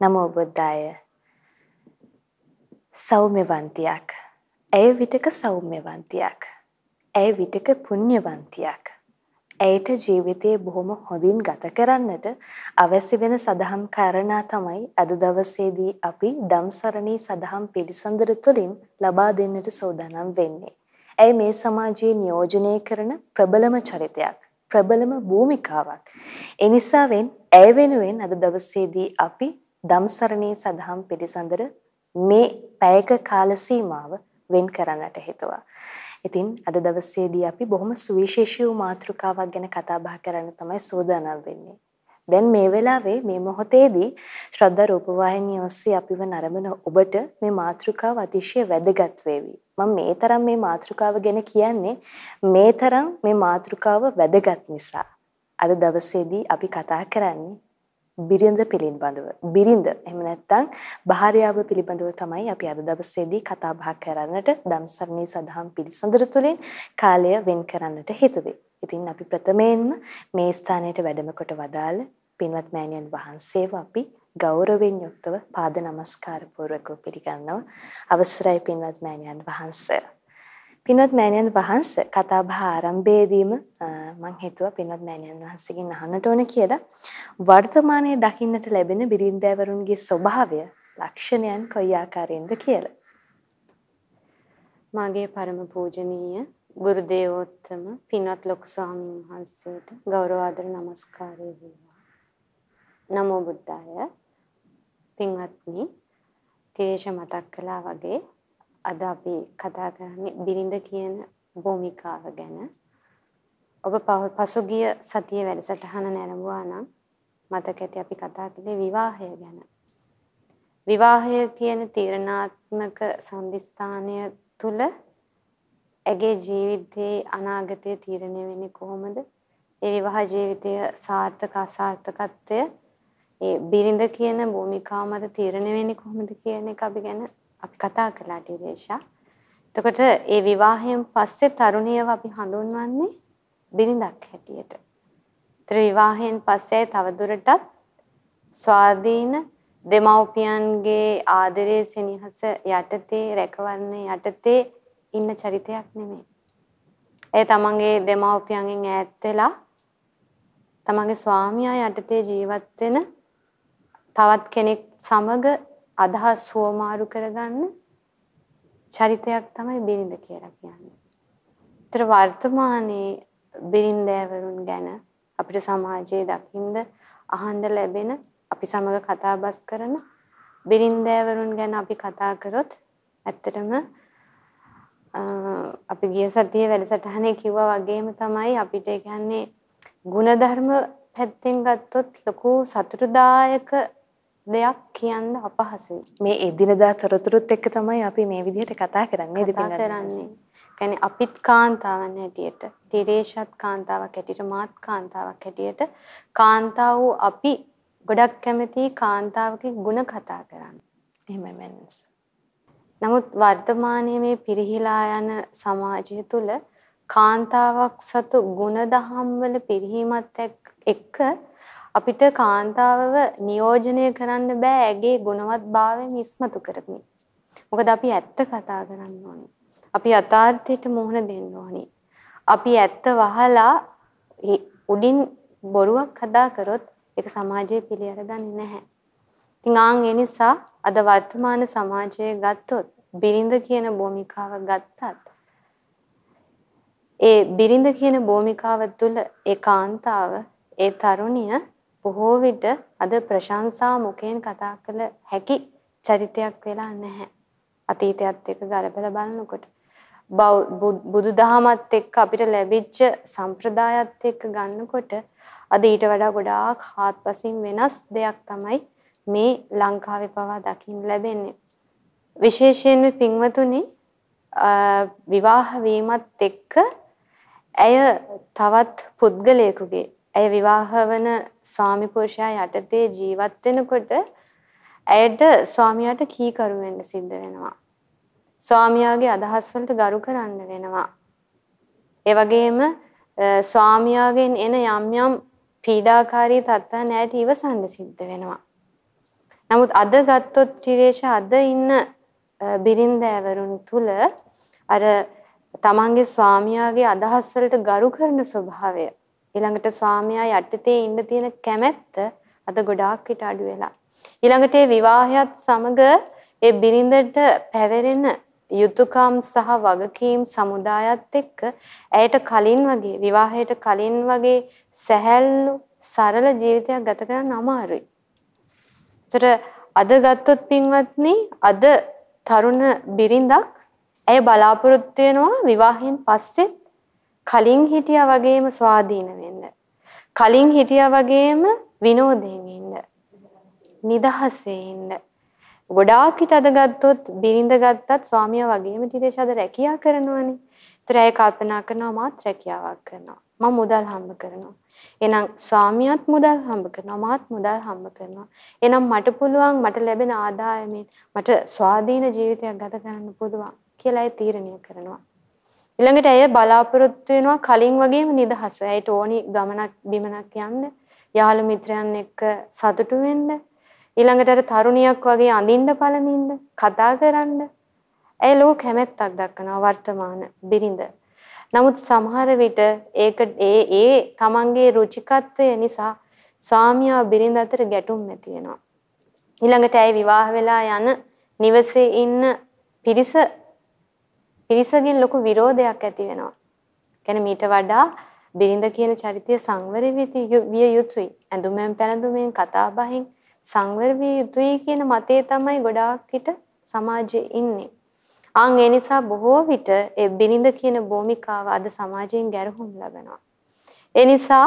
නමෝ බුද්දාය. සෞම්‍යවන්තියක්. ඇය විටක සෞම්‍යවන්තියක්. ඇය විටක පුණ්‍යවන්තියක්. ඇයට ජීවිතයේ බොහොම හොඳින් ගත කරන්නට අවශ්‍ය වෙන සදහම් කාරණා තමයි අද දවසේදී අපි ධම්සරණී සදහම් පිළිසඳර තුළින් ලබා දෙන්නට සූදානම් වෙන්නේ. ඇය මේ සමාජයේ නියෝජනය කරන ප්‍රබලම චරිතයක්. ප්‍රබලම භූමිකාවක්. එනිසාවෙන් ඇය වෙනුවෙන් අද දවසේදී අපි ධම්සරණී සදහම් පිළිසඳර මේ පැයක කාල සීමාව වෙන් කරන්නට හිතුවා. ඉතින් අද දවසේදී අපි බොහොම සුවිශේෂී වූ මාතෘකාවක් ගැන කතා බහ කරන්න තමයි සූදානම් වෙන්නේ. දැන් මේ වෙලාවේ මේ මොහොතේදී ශ්‍රද්ධා රූපවාහිනිය ඔස්සේ අපිව නරඹන ඔබට මේ මාතෘකාව අතිශය වැදගත් වේවි. මම මේ තරම් මේ මාතෘකාව ගැන කියන්නේ මේ තරම් මේ මාතෘකාව වැදගත් නිසා. අද දවසේදී අපි කතා කරන්නේ බිරිඳ පිළිබඳව බිරිඳ එහෙම නැත්නම් භාර්යාව පිළිබඳව තමයි අපි අද දවසේදී කතා බහ කරන්නට ධම්සරණී සදහම් පිළිසඳර තුලින් කාලය වෙන් කරන්නට හිතුවේ. ඉතින් අපි ප්‍රථමයෙන්ම මේ ස්ථානයට වැඩම කොට වදාළ පින්වත් මෑණියන් වහන්සේව අපි ගෞරවයෙන් යුක්තව පාද නමස්කාර පූර්වකව පිළිගන්නවා. අවසරයි පින්වත් මෑණියන් වහන්සේ. පින්වත් මෑණියන් වහන්සේ කතා බහ ආරම්භයේදීම මම හිතුවා පින්වත් මෑණියන් වහන්සේගෙන් අහන්නට ඕන කියලා වර්තමානයේ දකින්නට ලැබෙන බිරින්දෑවරුන්ගේ ස්වභාවය ලක්ෂණයන් කොයි ආකාරයෙන්ද කියලා. මාගේ පරම පූජනීය ගුරු දේවෝත්තම පින්වත් ලොකු ස්වාමීන් වහන්සේට ගෞරව ආදර නමස්කාරය වේවා. නමෝ බුද්ධාය. පින්වත්නි, තේෂ මතක් කළා වගේ අද අපි කතා කරන්නේ බිරිඳ කියන භූමිකාව ගැන. ඔබ පසුගිය සතියේ වැඩසටහන නැරඹුවා නම් මතක ඇති අපි කතා කළේ විවාහය ගැන. විවාහය කියන තීරණාත්මක සම්දිස්ථානය තුල ඇගේ ජීවිතයේ අනාගතය තීරණය වෙන්නේ කොහොමද? ඒ විවාහ ජීවිතය සාර්ථක අසාර්ථකත්වය ඒ බිරිඳ කියන භූමිකාව මත තීරණය වෙන්නේ කොහොමද කියන එක අපි ගැන අපි කතා කළා ටිරේෂා. එතකොට ඒ විවාහයෙන් පස්සේ තරුණියව අපි හඳුන්වන්නේ බිරිඳක් හැටියට. ඒතර විවාහයෙන් පස්සේ තවදුරටත් ස්වාධීන දෙමව්පියන්ගේ ආදරයේ සෙනෙහස යටතේ රැකවරණ යටතේ ඉන්න චරිතයක් නෙමෙයි. ඒ තමන්ගේ දෙමව්පියන්ගෙන් ඈත් වෙලා තමන්ගේ ස්වාමියා යටතේ ජීවත් වෙන තවත් කෙනෙක් සමග අදහස් සුවමාරු කරගන්න චරිතයක් තමයි බිරිඳ කියලා කියන්නේ. ඒතර වර්තමානයේ බිරිඳෑවරුන් ගැන අපිට සමාජයේ දකින්න අහන්න ලැබෙන අපි සමග කතා බස් කරන බිරිඳෑවරුන් ගැන අපි කතා කරොත් ඇත්තටම අපි ගිය සතියේ වැඩසටහනේ කිව්වා වගේම තමයි අපිට කියන්නේ ಗುಣධර්ම පැත්තෙන් ගත්තොත් ලොකු සතුටුදායක දෙයක් කියන්න අපහසුයි. මේ එදිනදා තොරතුරුත් එක්ක තමයි අපි මේ විදිහට කතා කරන්නේ කතා කරන්නේ. يعني අපිත් කාන්තාවන් හැටියට, තිරේෂත් කාන්තාවක් හැටියට, මාත් කාන්තාවක් හැටියට කාන්තාව අපි ගොඩක් කැමති කාන්තාවකේ ಗುಣ කතා කරන්න. එහෙමයි මනස. නමුත් වර්තමානයේ මේ පිරිහිලා යන සමාජය තුළ කාන්තාවක් සතු ಗುಣදහම් වල පිරිහීමත් එක්ක අපිට කාන්තාවව නියෝජනය කරන්න බෑ ඇගේ ගුණවත්භාවයෙන් ඉස්මතු කරමින්. මොකද අපි ඇත්ත කතා කරන්න ඕනේ. අපි යථාර්ථයට මුහුණ දෙන්න ඕනේ. අපි ඇත්ත වහලා උඩින් බොරුවක් කතා කරොත් ඒක සමාජයේ පිළි අරගන්නේ නැහැ. ඉතින් ආන් ඒ නිසා අද වර්තමාන සමාජයේ ගත්තොත් බිරිඳ කියන භූමිකාව ගත්තත් ඒ බිරිඳ කියන භූමිකාව තුළ ඒ කාන්තාව ඒ තරුණිය බොහෝ විට අද ප්‍රශංසා මුඛයෙන් කතා කළ හැකි චරිතයක් වෙලා නැහැ. අතීතයත් එක්ක ගලපලා බලනකොට බුදුදහමත් එක්ක අපිට ලැබිච්ච සම්ප්‍රදායත් එක්ක ගන්නකොට අද ඊට වඩා ගොඩාක් හාත්පසින් වෙනස් දෙයක් තමයි මේ ලංකාවේ පවා දකින්න ලැබෙන්නේ. විශේෂයෙන්ම පින්වතුනි විවාහ වීමත් එක්ක ඇය තවත් පුද්ගලයෙකුගේ ඇය විවාහ වන ස්වාමි පුරුෂයා යටතේ ජීවත් වෙනකොට ඇයට ස්වාමියාට කීකරු වෙන්න සිද්ධ වෙනවා. ස්වාමියාගේ අදහස් වලට ගරු කරන්න වෙනවා. ඒ වගේම ස්වාමියාගෙන් එන යම් යම් පීඩාකාරී තත්ත්වයන් ඇයට ඉවසන්න සිද්ධ වෙනවා. නමුත් අද ගත්තොත් ත්‍රිරේෂ අද ඉන්න බිරින්දෑවරුන් තුල අර තමන්ගේ ස්වාමියාගේ අදහස් වලට ගරු කරන ස්වභාවය ඊළඟට ස්වාමියා යටතේ ඉන්න තියෙන කැමැත්ත අද ගොඩාක් විට අඩු වෙලා ඊළඟට ඒ විවාහයත් සමග ඒ බිරිඳට පැවරෙන යුතුයකම් සහ වගකීම් සමුදායත් එක්ක ඇයට කලින් වගේ විවාහයට කලින් වගේ සැහැල්ලු සරල ජීවිතයක් ගත කරන්න අමාරුයි. ඒතර අද ගත්තොත් පින්වත්නි අද තරුණ බිරිඳක් ඇය බලාපොරොත්තු වෙනවා විවාහයෙන් පස්සේ කලින් හිටියා වගේම ස්වාධීන වෙන්න. කලින් හිටියා වගේම විනෝදයෙන් ඉන්න. නිදහසේ ඉන්න. ගොඩාක් හිට අද ගත්තොත් බිරිඳ ගත්තත් ස්වාමියා වගේම ටිකේෂ අද රැකියා කරනවනේ. ඒතර ඇය කල්පනා කරනවා මාත් රැකියාවක් කරනවා. මම මුදල් හම්බ කරනවා. එහෙනම් ස්වාමියාත් මුදල් හම්බ කරනවා මාත් මුදල් හම්බ කරනවා. එහෙනම් මට පුළුවන් මට ලැබෙන ආදායමෙන් මට ස්වාධීන ජීවිතයක් ගත කරන්න පුළුවන් කියලා ඒ තීරණය කරනවා. ඊළඟට ඇය බලාපොරොත්තු වෙනවා කලින් වගේම නිදහස. ඇයට ඕනි ගමනක් බිමනක් යන්න, යාළු මිත්‍රයන් එක්ක සතුටු වෙන්න, ඊළඟට අර තරුණියක් වගේ අඳින්න පළඳින්න කතා කරන්න ඇය ලෝක කැමැත්තක් දක්වනවා වර්තමාන බිරිඳ. නමුත් සමහර විට ඒක ඒ ඒ තමන්ගේ රුචිකත්වය නිසා ස්වාමියා බිරිඳ අතර ගැටුම් ඇති වෙනවා. ඊළඟට ඇය විවාහ වෙලා යන නිවසේ ඉන්න පිරිස පිරිසගෙන් ලොකු විරෝධයක් ඇති වෙනවා. කියන්නේ මීට වඩා බිරිඳ කියන චරිතය සංවර විය යුතුයි. ඇඳුමෙන් පැළඳුමෙන් කතා බහින් සංවර විය යුතුයි කියන මතේ තමයි ගොඩාක් හිට සමාජයේ ඉන්නේ. ආන් ඒ නිසා බොහෝ විට ඒ බිරිඳ කියන භූමිකාව අද සමාජයෙන් ගැරහුම් ලබනවා. ඒ නිසා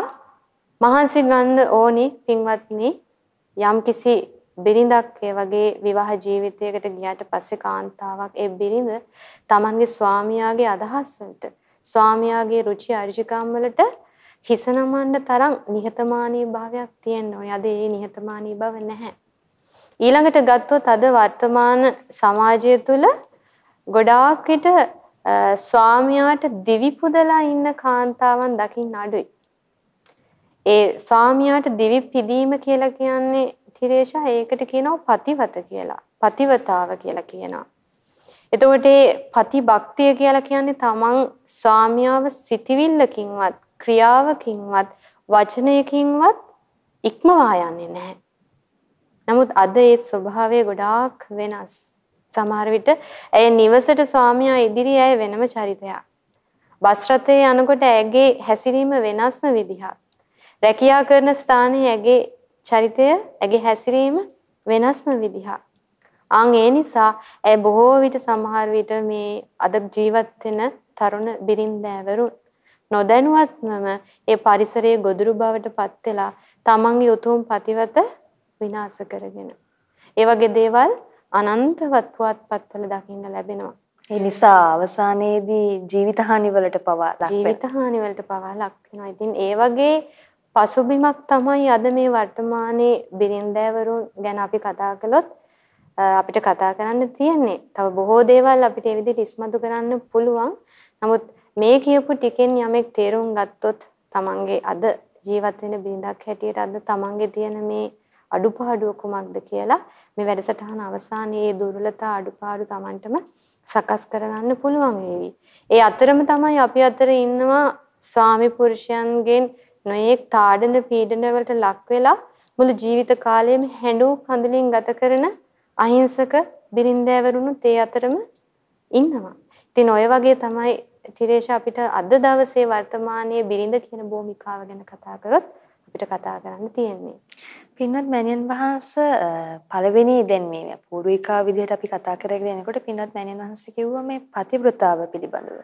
මහන්සි ගන්න ඕනි පින්වත්නි යම්කිසි බිරිඳක් ඒ වගේ විවාහ ජීවිතයකට ගියාට පස්සේ කාන්තාවක් ඒ බිරිඳ Tamanගේ ස්වාමියාගේ අදහස් වලට ස්වාමියාගේ රුචි අරුචිකම් වලට හිස නමන්න තරම් නිහතමානී භාවයක් තියෙන්න ඕනේ. අද ඒ නිහතමානී බව නැහැ. ඊළඟට ගත්තොත් අද වර්තමාන සමාජය තුළ ගොඩාක් විට ස්වාමියාට දිවි පුදලා ඉන්න කාන්තාවන් දකින්න අඩුයි. ඒ ස්වාමියාට දිවි පිදීම කියලා කියන්නේ තිරේෂා ඒකට කියනවා පතිවත කියලා. පතිවතාව කියලා කියනවා. එතකොට මේ පති භක්තිය කියලා කියන්නේ තමන් ස්වාමියාව සිටිවිල්ලකින්වත් ක්‍රියාවකින්වත් වචනයකින්වත් ඉක්මවා යන්නේ නැහැ. නමුත් අද ඒ ස්වභාවය ගොඩාක් වෙනස්. සමහර විට ඇය නිවසට ස්වාමියා ඉදිරියේ ඇය වෙනම චරිතයක්. බස් රථයේ යනකොට ඇගේ හැසිරීම වෙනස්ම විදිහක්. රැකියා කරන ස්ථානයේ ඇගේ චරිතය ඇගේ හැසිරීම වෙනස්ම විදිහක්. ආන් ඒ නිසා ඇය බොහෝ විට සමහර විට මේ අද ජීවත් වෙන තරුණ බිරින්දෑවරුන් නොදැනුවත්වම ඒ පරිසරයේ ගොදුරු බවට පත් වෙලා තමන්ගේ උතුම් ප්‍රතිවත විනාශ කරගෙන. ඒ වගේ දේවල් අනන්තවත් පුවත්පත්වල දකින්න ලැබෙනවා. ඒ නිසා අවසානයේදී ජීවිතහානි වලට පවා ලක් ජීවිතහානි වලට පවා ලක් වෙනවා. ඉතින් ඒ වගේ පසුබිමක් තමයි අද මේ වර්තමානයේ බිරින්දෑවරුන් ගැන අපි කතා කළොත් අපිට කතා කරන්න තියෙන්නේ. තව බොහෝ දේවල් අපිට ඒ විදිහට ඉස්මතු කරන්න පුළුවන්. නමුත් මේ කියපු ටිකෙන් යමෙක් තේරුම් ගත්තොත් තමන්ගේ අද ජීවත් වෙන බිරිඳක් හැටියට අද තමන්ගේ තියෙන මේ අඩුපාඩුව කුමක්ද කියලා මේ වැඩසටහන අවසානයේ දුර්වලතා අඩුපාඩු තමන්ටම සකස් කරගන්න පුළුවන් වේවි. ඒ අතරම තමයි අපි අතර ඉන්නවා ස්වාමි පුරුෂයන්ගෙන් නොයෙක් තාඩන පීඩන වලට ලක් වෙලා මුළු ජීවිත කාලයම හැඬු කඳුලින් ගත කරන අහිංසක බිරින්දෑවරුණුත් ඒ අතරම ඉන්නවා. ඉතින් ඔය වගේ තමයි තිරේෂ අපිට අද දවසේ වර්තමානයේ බිරිඳ කියන භූමිකාව ගැන කතා කරොත් අපිට කතා කරන්න තියෙන්නේ. පින්වත් මෑණියන් වහන්සේ පළවෙනි දැන් මේ පූර්විකා විදිහට අපි කතා කරගෙන යනකොට පින්වත් මෑණියන් වහන්සේ කිව්වා මේ පතිවෘතාව පිළිබඳව.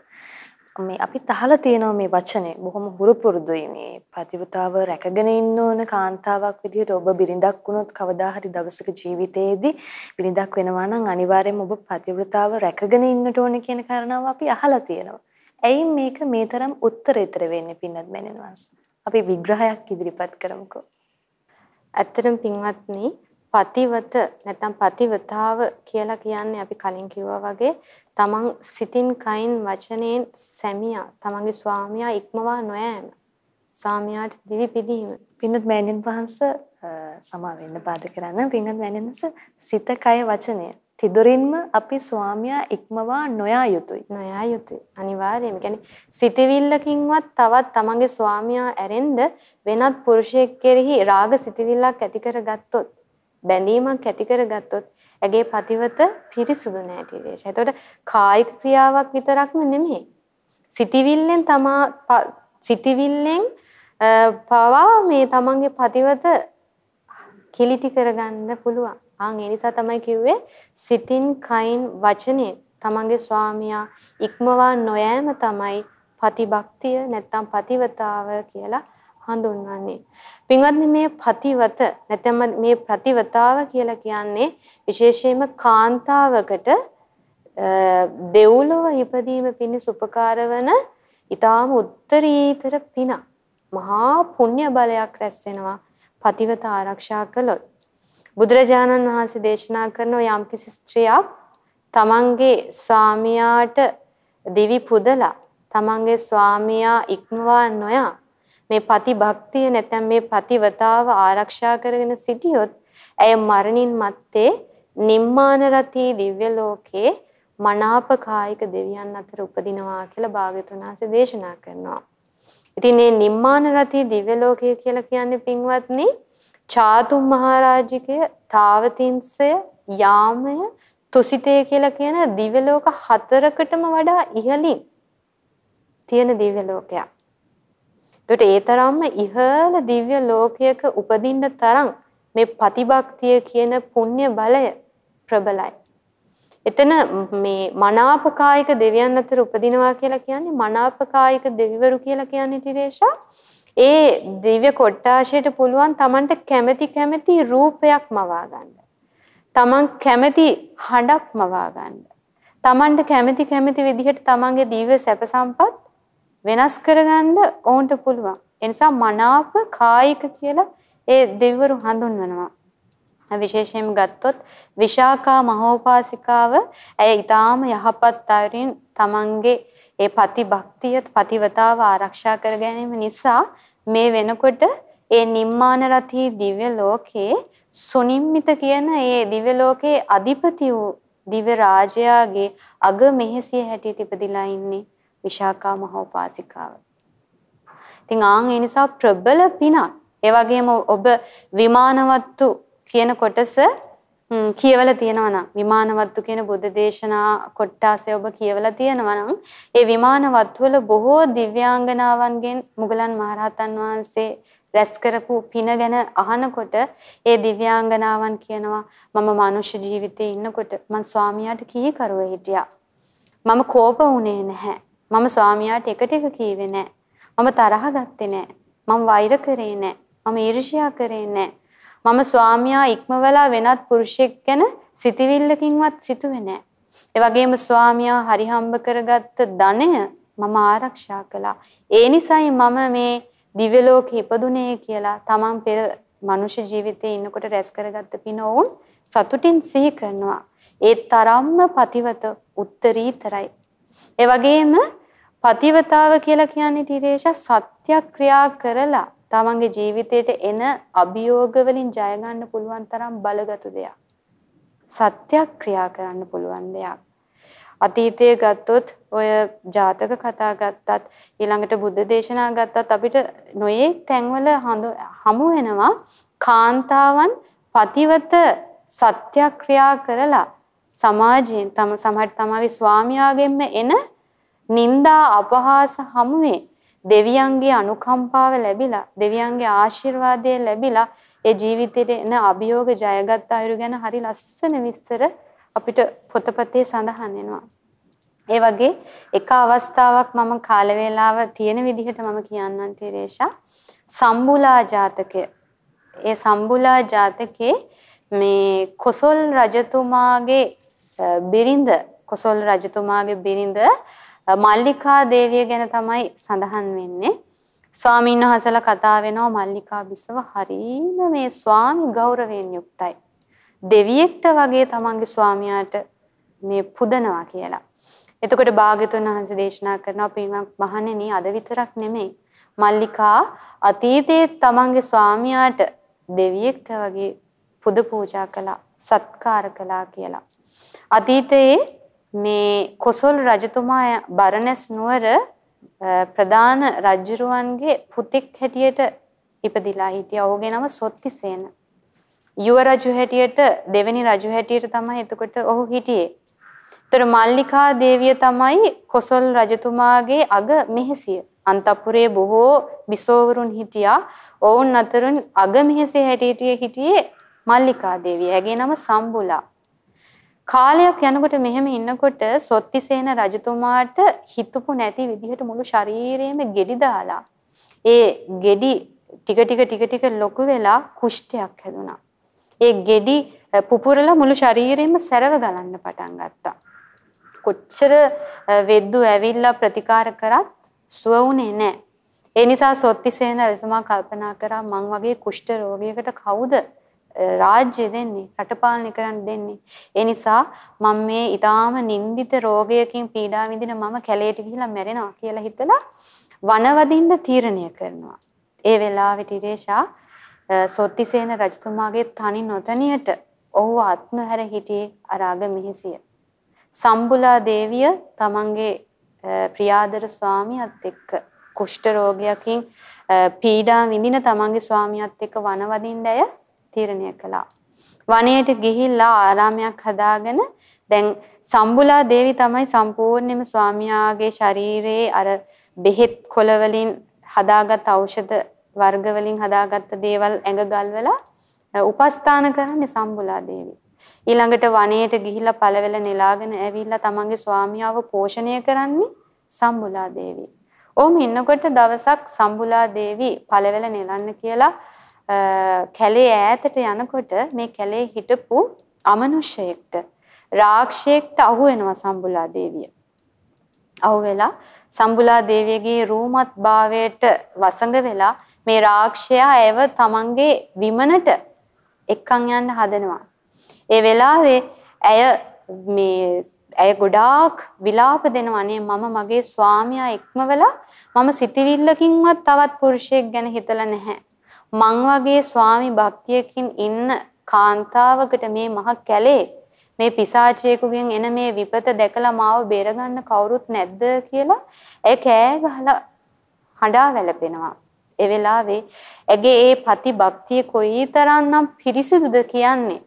මේ අපි තහලා තියෙනවා මේ වචනේ බොහොම හුරු පුරුදුයි මේ පතිවතාව රැකගෙන ඉන්න ඕන කාන්තාවක් විදිහට ඔබ බිරිඳක් වුණොත් කවදා හරි දවසක ජීවිතයේදී බිරිඳක් වෙනවා නම් අනිවාර්යයෙන්ම ඔබ පතිවතාව රැකගෙන ඉන්නට ඕන කියන කාරණාව අපි අහලා තියෙනවා. ඇයි මේක මේ තරම් උත්තරීතර වෙන්නේ පින්නත් මැනනවාස්? අපි විග්‍රහයක් ඉදිරිපත් කරමුකෝ. ඇත්තටම පින්වත්නි පතිවත නැත්නම් පතිවතාව කියලා කියන්නේ අපි කලින් කිව්වා වගේ තමන් සිතින් කයින් වචනයෙන් සැමියා තමන්ගේ ස්වාමියා ඉක්මවා නොයෑම ස්වාමියාට දිවි පිදීම පින්නත් මෑණියන් වහන්සේ සමා වෙන්න බාධා කරන්න පින්වත් මෑණියන්ස සිත කය වචනය තිදොරින්ම අපි ස්වාමියා ඉක්මවා නොයා යුතුයි. නොයා යුතුයි. අනිවාර්යයෙන්ම. කියන්නේ සිතවිල්ලකින්වත් තවත් තමන්ගේ ස්වාමියා ඇරෙන්න වෙනත් පුරුෂයෙක් කෙරෙහි රාග සිතවිල්ලක් ඇති කරගත්තොත් බැඳීමක් ඇති කරගත්තොත් ඇගේ පතිවත පිරිසුදු නෑ තිරේෂ. එතකොට කායික ක්‍රියාවක් විතරක්ම නෙමෙයි. සිතවිල්ලෙන් තමා සිතවිල්ලෙන් පවා මේ තමන්ගේ පතිවත කිලිටි කරගන්න පුළුවන්. ආන් ඒ නිසා තමයි කිව්වේ සිතින් කයින් වචනෙන් තමන්ගේ ස්වාමියා ඉක්මවා නොයෑම තමයි පතිභක්තිය නැත්තම් පතිවතාව කියලා හඳුන්වන්නේ. පින්වත්නි මේ පතිවත නැත්නම් මේ ප්‍රතිවතාව කියලා කියන්නේ විශේෂයෙන්ම කාන්තාවකට දෙව්ලොව ඉපදීම පිණිස උපකාර වන ඊටාම උත්තරීතර පින මහා පුණ්‍ය බලයක් රැස් වෙනවා පතිවත ආරක්ෂා කළොත් බුදුරජාණන් වහන්සේ දේශනා කරන යම්කිසි ස්ත්‍රියක් තමන්ගේ ස්වාමියාට දිවි පුදලා තමන්ගේ ස්වාමියා ඉක්මවා නොයා මේ පති භක්තිය නැත්නම් මේ පතිවතාව ආරක්ෂා කරගෙන සිටියොත් ඇය මරණින් මත්තේ නිම්මාන රතී දිව්‍ය ලෝකේ මනාප කායික දෙවියන් අතර උපදිනවා කියලා භාග්‍යතුන් වහන්සේ දේශනා කරනවා. ඉතින් මේ නිම්මාන රතී දිව්‍ය ලෝකය කියලා කියන්නේ පින්වත්නි චාතුම් මහරජිකය තාවතින්සය යාමය තුසිතය කියලා කියන දිව්‍ය ලෝක හතරකටම වඩා ඉහළින් තියෙන දිව්‍ය ලෝකයක්. එතකොට ඒ තරම්ම ඉහළ දිව්‍ය ලෝකයක උපදින්න තරම් මේ ප්‍රතිභක්තිය කියන පුණ්‍ය බලය ප්‍රබලයි. එතන මේ මනාපකායික දෙවියන් අතර උපදිනවා කියලා කියන්නේ මනාපකායික දෙවිවරු කියලා කියන්නේ තිරේෂා ඒ දිව්‍ය කොට්ටාශයට පුළුවන් Tamanට කැමැති කැමැති රූපයක් මවා ගන්න. Taman කැමැති හඬක් මවා ගන්න. Tamanට කැමැති කැමැති විදිහට Tamanගේ දිව්‍ය සැප සම්පත් වෙනස් කරගන්න ඕන්ට පුළුවන්. ඒ නිසා මනාප කායික කියලා ඒ දෙවිවරු හඳුන්වනවා. විශේෂයෙන් ගත්තොත් විශාකා මහෝපාසිකාව ඇය ඊටාම යහපත් අයරින් තමන්ගේ ඒ පති භක්තිය පතිවතාව ආරක්ෂා කර ගැනීම නිසා මේ වෙනකොට ඒ නිම්මාන රතී දිව්‍ය ලෝකේ සුනිම්මිත කියන ඒ දිව්‍ය ලෝකේ අධිපති වූ දිව්‍ය රාජයාගේ අග මෙහෙසිය හැටියට ඉපදිලා ඉන්නේ විශාකා මහෝපාසිකාව. ඉතින් ආන් ඒ නිසා ප්‍රබල පිනක්. ඒ වගේම ඔබ විමානවත්තු කියන කොටස කියවලා තියෙනවා නම් විමානවත්තු කියන බුද්ධ දේශනා කොටාසේ ඔබ කියවලා තියෙනවා නම් ඒ විමානවත්තු වල බොහෝ දිව්‍යාංගනාවන්ගෙන් මුගලන් මහරහතන් වහන්සේ රැස් කරපු පින ගැන අහනකොට ඒ දිව්‍යාංගනාවන් කියනවා මම මනුෂ්‍ය ජීවිතේ ඉන්නකොට මං ස්වාමියාට කීකරුව හිටියා මම කෝප වුණේ නැහැ මම ස්වාමියාට එකට එක කීවේ නැහැ මම තරහ ගත්තේ නැහැ මම වෛර කරේ නැහැ මම ඊර්ෂ්‍යා කරේ නැහැ මම ස්වාමියා ඉක්මවලා වෙනත් පුරුෂයෙක් ගැන සිතවිල්ලකින්වත් සිතුවේ නැහැ. ඒ වගේම ස්වාමියා හරි හම්බ කරගත්ත ධනය මම ආරක්ෂා කළා. ඒ නිසයි මම මේ දිව්‍ය ලෝකෙ ඉපදුනේ කියලා තමන් පෙර මනුෂ්‍ය ජීවිතේ ඉන්නකොට රැස් කරගත්ත පින වුන් සතුටින් සිහි කරනවා. ඒ තරම්ම පතිවත උත්තරීතරයි. ඒ වගේම පතිවතාව කියලා කියන්නේ තිරේෂ සත්‍යක්‍රියා කරලා තමන්ගේ ජීවිතයට එන අභියෝග වලින් ජය ගන්න පුළුවන් තරම් බලගතු දෙයක්. සත්‍යක්‍රියා කරන්න පුළුවන් දෙයක්. අතීතයේ ගත්තොත් ඔය ජාතක කතා ගත්තත් ඊළඟට බුද්ධ දේශනා ගත්තත් අපිට නොයේ තැන්වල හමු වෙනවා කාන්තාවන් පතිවත සත්‍යක්‍රියා කරලා සමාජයෙන් තම සමහර තමගේ ස්වාමියාගෙන්ම එන නිന്ദා අපහාස හමුවේ දෙවියන්ගේ අනුකම්පාව ලැබිලා දෙවියන්ගේ ආශිර්වාදය ලැබිලා ඒ ජීවිතේට එන අභියෝග ජයගත් අයුරු ගැන හරි ලස්සන විස්තර අපිට පොතපතේ සඳහන් වෙනවා. ඒ වගේ එක අවස්ථාවක් මම කාල වේලාව තියෙන විදිහට මම කියන්නම් තේරේෂා සම්බුලා ජාතකය. ඒ සම්බුලා ජාතකේ මේ කොසල් රජතුමාගේ බිරිඳ කොසල් රජතුමාගේ බිරිඳ මල්ලිකා දේවිය ගැන තමයි සඳහන් වෙන්නේ. ස්වාමීන් වහන්සේලා කතා වෙනවා මල්ලිකා බිසව හරීම මේ ස්වාමි ගෞරවයෙන් යුක්තයි. දෙවියෙක්ට වගේ තමන්ගේ ස්වාමියාට මේ පුදනවා කියලා. එතකොට භාග්‍යතුන් වහන්සේ දේශනා කරනවා පින්වත් මහණෙනි අද විතරක් නෙමෙයි. මල්ලිකා අතීතයේ තමන්ගේ ස්වාමියාට දෙවියෙක්ට වගේ පුද පූජා කළා සත්කාර කළා කියලා. අතීතයේ මේ කොසල් රජතුමා බරණැස් නුවර ප්‍රධාන රජුරුවන්ගේ පුතෙක් හැටියට ඉපදිලා හිටියා. ඔහුගේ නම සොත්තිසේන. යුව රජු හැටියට දෙවෙනි රජු හැටියට තමයි එතකොට ඔහු හිටියේ. ඒතර මල්ලිකා දේවිය තමයි කොසල් රජතුමාගේ අග මෙහෙසිය. අන්තපුරයේ බොහෝ බිසෝවරුන් හිටියා. ඔවුන් අතරින් අග මෙහෙසිය හැටියට හිටියේ මල්ලිකා දේවිය. ඇගේ නම සම්බුලා. කාලයක් යනකොට මෙහෙම ඉන්නකොට සොත්තිසේන රජතුමාට හිතුපු නැති විදිහට මුළු ශරීරයේම ගෙඩි දාලා ඒ ගෙඩි ටික ටික ටික ටික ලොකු වෙලා කුෂ්ඨයක් හැදුනා. ඒ ගෙඩි පුපුරලා මුළු ශරීරෙම සැරව ගලන්න පටන් ගත්තා. කොච්චර වෙද්දු ඇවිල්ලා ප්‍රතිකාර කරත් සුව වුණේ නැහැ. ඒ නිසා සොත්තිසේන රජතුමා කල්පනා කරා මං වගේ කුෂ්ඨ රෝගියෙකුට කවුද රාජ්‍ය දෙන්නේ රට පාලනය කරන්න දෙන්නේ. ඒ නිසා මම මේ ඊටාම නින්දිත රෝගයකින් පීඩා විඳින මම කැලේට ගිහිල්ලා මැරෙනවා කියලා හිතලා වනවදින්න තීරණය කරනවා. ඒ වෙලාවේ තිරේෂා සොත්තිසේන රජතුමාගේ තනි නොතනියට ඔහු ආත්මහැර හිටියේ අරාග මිහිසිය. සම්බුලා දේවිය තමන්ගේ ප්‍රියාදර ස්වාමියාත් එක්ක කුෂ්ඨ රෝගයකින් පීඩා විඳින තමන්ගේ ස්වාමියාත් එක්ක වනවදින්න ඇය තීරණය කළා. වනයේට ගිහිල්ලා ආරාමයක් හදාගෙන දැන් සම්බුලා දේවි තමයි සම්පූර්ණයෙන්ම ස්වාමියාගේ ශරීරයේ අර බෙහෙත් කොළ වලින් හදාගත් ඖෂධ වර්ග වලින් හදාගත්ත දේවල් ඇඟ ගල්වලා උපස්ථාන කරන්නේ සම්බුලා දේවි. ඊළඟට වනයේට ගිහිල්ලා පළවෙල නෙලාගෙන ඇවිල්ලා තමන්ගේ ස්වාමියාව පෝෂණය කරන්නේ සම්බුලා දේවි. ඔහොම ඉන්නකොට දවසක් සම්බුලා දේවි පළවෙල නෙලන්න කියලා කැලේ ඈතට යනකොට මේ කැලේ හිටපු අමනුෂ්‍යයෙක්ට රාක්ෂයෙක්ට අහු වෙනවා සම්බුලා දේවිය. අහු වෙලා සම්බුලා දේවියගේ රූමත් භාවයට වසඟ වෙලා මේ රාක්ෂයා ඇව තමන්ගේ විමනට එක්කන් යන්න හදනවා. ඒ වෙලාවේ ඇය මේ ඇය ගොඩාක් විලාප දෙනවා නේ මම මගේ ස්වාමියා ඉක්මවලා මම සිතවිල්ලකින්වත් තවත් පුරුෂයෙක් ගැන හිතලා නැහැ. මං වගේ ස්වාමි භක්තියකින් ඉන්න කාන්තාවකට මේ මහ කැලේ මේ පිසාචයෙකුගෙන් එන මේ විපත දැකලා මාව බේරගන්න කවුරුත් නැද්ද කියලා ඒ කෑ ගහලා හඬා වැළපෙනවා. ඒ වෙලාවේ ඇගේ ඒ පති භක්තිය කොයිතරම්නම් පිරිසිදුද කියන්නේ.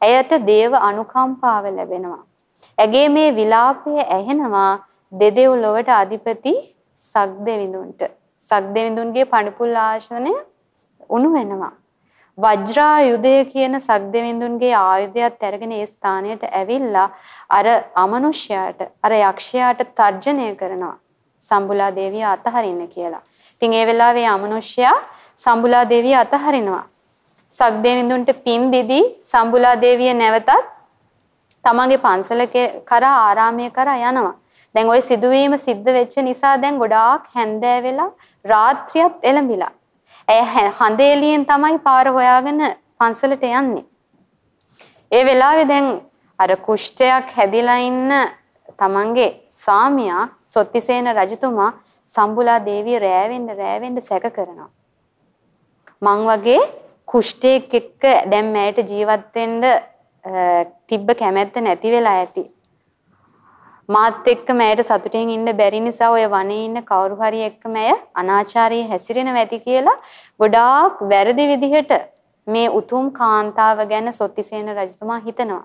ඇයට දේව අනුකම්පාව ලැබෙනවා. ඇගේ මේ විලාපය ඇහෙනවා දෙදෙව් ලොවට අධිපති සක්දෙවිඳුන්ට. සක්දෙවිඳුන්ගේ පණිපුල් ආශනය උණු වෙනවා. වජ්‍රායුධය කියන සක්දෙවිඳුන්ගේ ආයුධයත් අරගෙන ඒ ස්ථානයට ඇවිල්ලා අර අමනුෂ්‍යයාට අර යක්ෂයාට තර්ජනය කරනවා. සම්බුලා දේවිය අතහරින්න කියලා. ඉතින් ඒ වෙලාවේ අමනුෂ්‍යයා සම්බුලා දේවිය අතහරිනවා. සක්දෙවිඳුන්ට පින් දීදී සම්බුලා දේවිය නැවතත් තමන්ගේ පන්සල කරා ආරාමයේ කරා යනවා. දැන් ওই සිදුවීම සිද්ධ වෙච්ච නිසා දැන් ගොඩාක් හැන්දෑ වෙලා රාත්‍රියත් එළඹිලා. ඇය හඳේලියෙන් තමයි පාර හොයාගෙන පන්සලට යන්නේ. ඒ වෙලාවේ දැන් අර කුෂ්ඨයක් හැදිලා ඉන්න තමන්ගේ සාමියා සොත්තිසේන රජතුමා සම්බුලා දේවිය රෑවෙන්න රෑවෙන්න සැක කරනවා. මං වගේ කුෂ්ඨයක් එක්ක දැන් මෑයට ජීවත් වෙන්න තිබ්බ කැමැත්ත නැති වෙලා ඇති. මාත් එක්ක මෑයට සතුටින් ඉන්න බැරි නිසා ඔය වනේ ඉන්න කවුරු හරි එක්ක මෑය අනාචාරයේ හැසිරෙනව ඇති කියලා ගොඩාක් වැරදි විදිහට මේ උතුම් කාන්තාව ගැන සොත්තිසේන රජතුමා හිතනවා.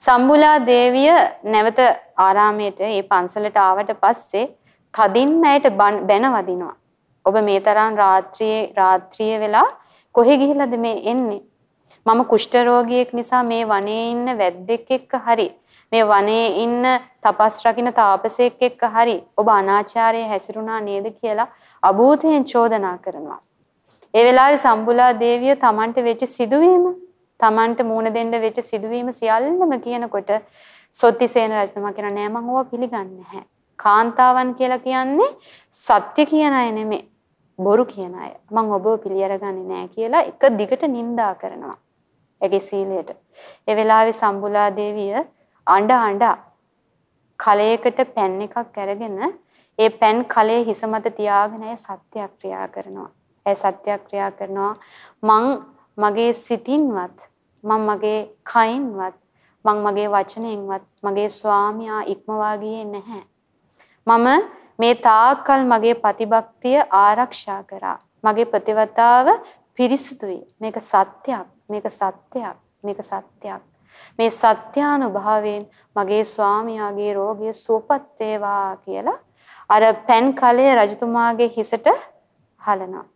සම්බුලා දේවිය නැවත ආරාමයට ඒ පන්සලට ආවට පස්සේ තදින් මෑයට බැන වදිනවා. ඔබ මේ තරම් රාත්‍රියේ රාත්‍රිය වෙලා කොහෙ ගිහිල්ලාද මේ එන්නේ? මම කුෂ්ඨ රෝගියෙක් නිසා මේ වනේ ඉන්න වැද්දෙක් එක්ක හරි මේ වනයේ ඉන්න තපස් රකින්න තාපසයෙක් එක්ක හරි ඔබ අනාචාරයේ හැසිරුණා නේද කියලා අභූතයෙන් චෝදනා කරනවා. ඒ වෙලාවේ සම්බුලා දේවිය Tamanට වෙච්ච සිදුවීම Tamanට මූණ දෙන්න වෙච්ච සිදුවීම සියල්ලම කියනකොට සොත්තිසේන රජතුමා කියන නෑ මම ඕවා පිළිගන්නේ නැහැ. කාන්තාවන් කියලා කියන්නේ සත්‍ය කියන අය නෙමෙයි. බොරු කියන අය. මම ඔබව පිළිඅරගන්නේ නැහැ කියලා එක දිගට නිඳා කරනවා. ඒගේ සීලයට. ඒ වෙලාවේ සම්බුලා දේවිය අඬ අඬ කලයකට පැන් එකක් අරගෙන ඒ පැන් කලයේ හිස මත තියාගෙන ඒ සත්‍යක්‍රියා කරනවා. ඒ සත්‍යක්‍රියා කරනවා මං මගේ සිතින්වත් මම මගේ කයින්වත් මං මගේ වචනයෙන්වත් මගේ ස්වාමියා ඉක්මවා ගියේ නැහැ. මම මේ තාක්කල් මගේ ප්‍රතිභක්තිය ආරක්ෂා කරා. මගේ ප්‍රතිවතාව පිරිසුදුයි. මේක සත්‍යයක්. මේක සත්‍යයක්. මේක සත්‍යයක්. මේ සත්‍යානුභාවයෙන් මගේ ස්වාමියාගේ රෝගය සුවපත් වේවා කියලා අර පෙන් කලයේ රජතුමාගේ හිසට හලනවා.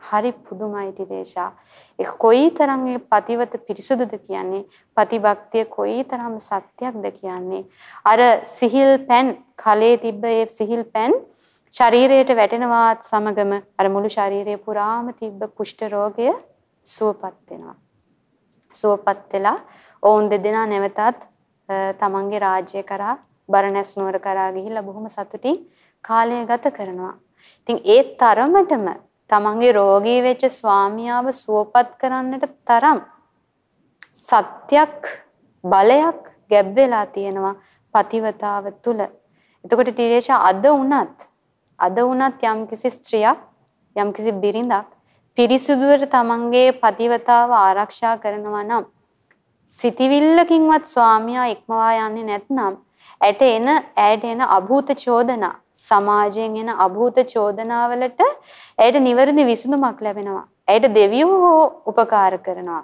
හරි පුදුමයි තිරේෂා. ඒ කොයිතරම් මේ පතිවත පිරිසුදුද කියන්නේ ප්‍රතිභක්තිය කොයිතරම් සත්‍යක්ද කියන්නේ අර සිහිල් පෙන් කලේ තිබ්බ ඒ සිහිල් පෙන් ශරීරයට වැටෙනවාත් සමගම අර මුළු ශරීරය පුරාම තිබ්බ කුෂ්ඨ රෝගය සුවපත් වෙනවා. සුවපත් වෙලා ඔවුන් දෙදෙනා නැවතත් තමන්ගේ රාජ්‍ය කරා බරණැස් නුවර කරා ගිහිල්ලා බොහොම සතුටින් කාලය ගත කරනවා. ඉතින් ඒ තරමටම තමන්ගේ රෝගී වෙච්ච ස්වාමියාව සුවපත් කරන්නට තරම් සත්‍යක් බලයක් ගැබ් වෙලා තියෙනවා පතිවතාව තුල. එතකොට ටිරේෂා අද වුණත් අද වුණත් යම්කිසි ස්ත්‍රියක් යම්කිසි බිරිඳක් පිරිසුදුවට තමන්ගේ පතිවතාව ආරක්ෂා කරනවා නම් සිටිවිල්ලකින්වත් ස්වාමියා ඉක්මවා යන්නේ නැත්නම් ඇයට එන ඇයට එන අභූත චෝදනා සමාජයෙන් එන අභූත චෝදනාවලට ඇයට නිවැරදි විසඳුමක් ලැබෙනවා. ඇයට දෙවියෝ උපකාර කරනවා.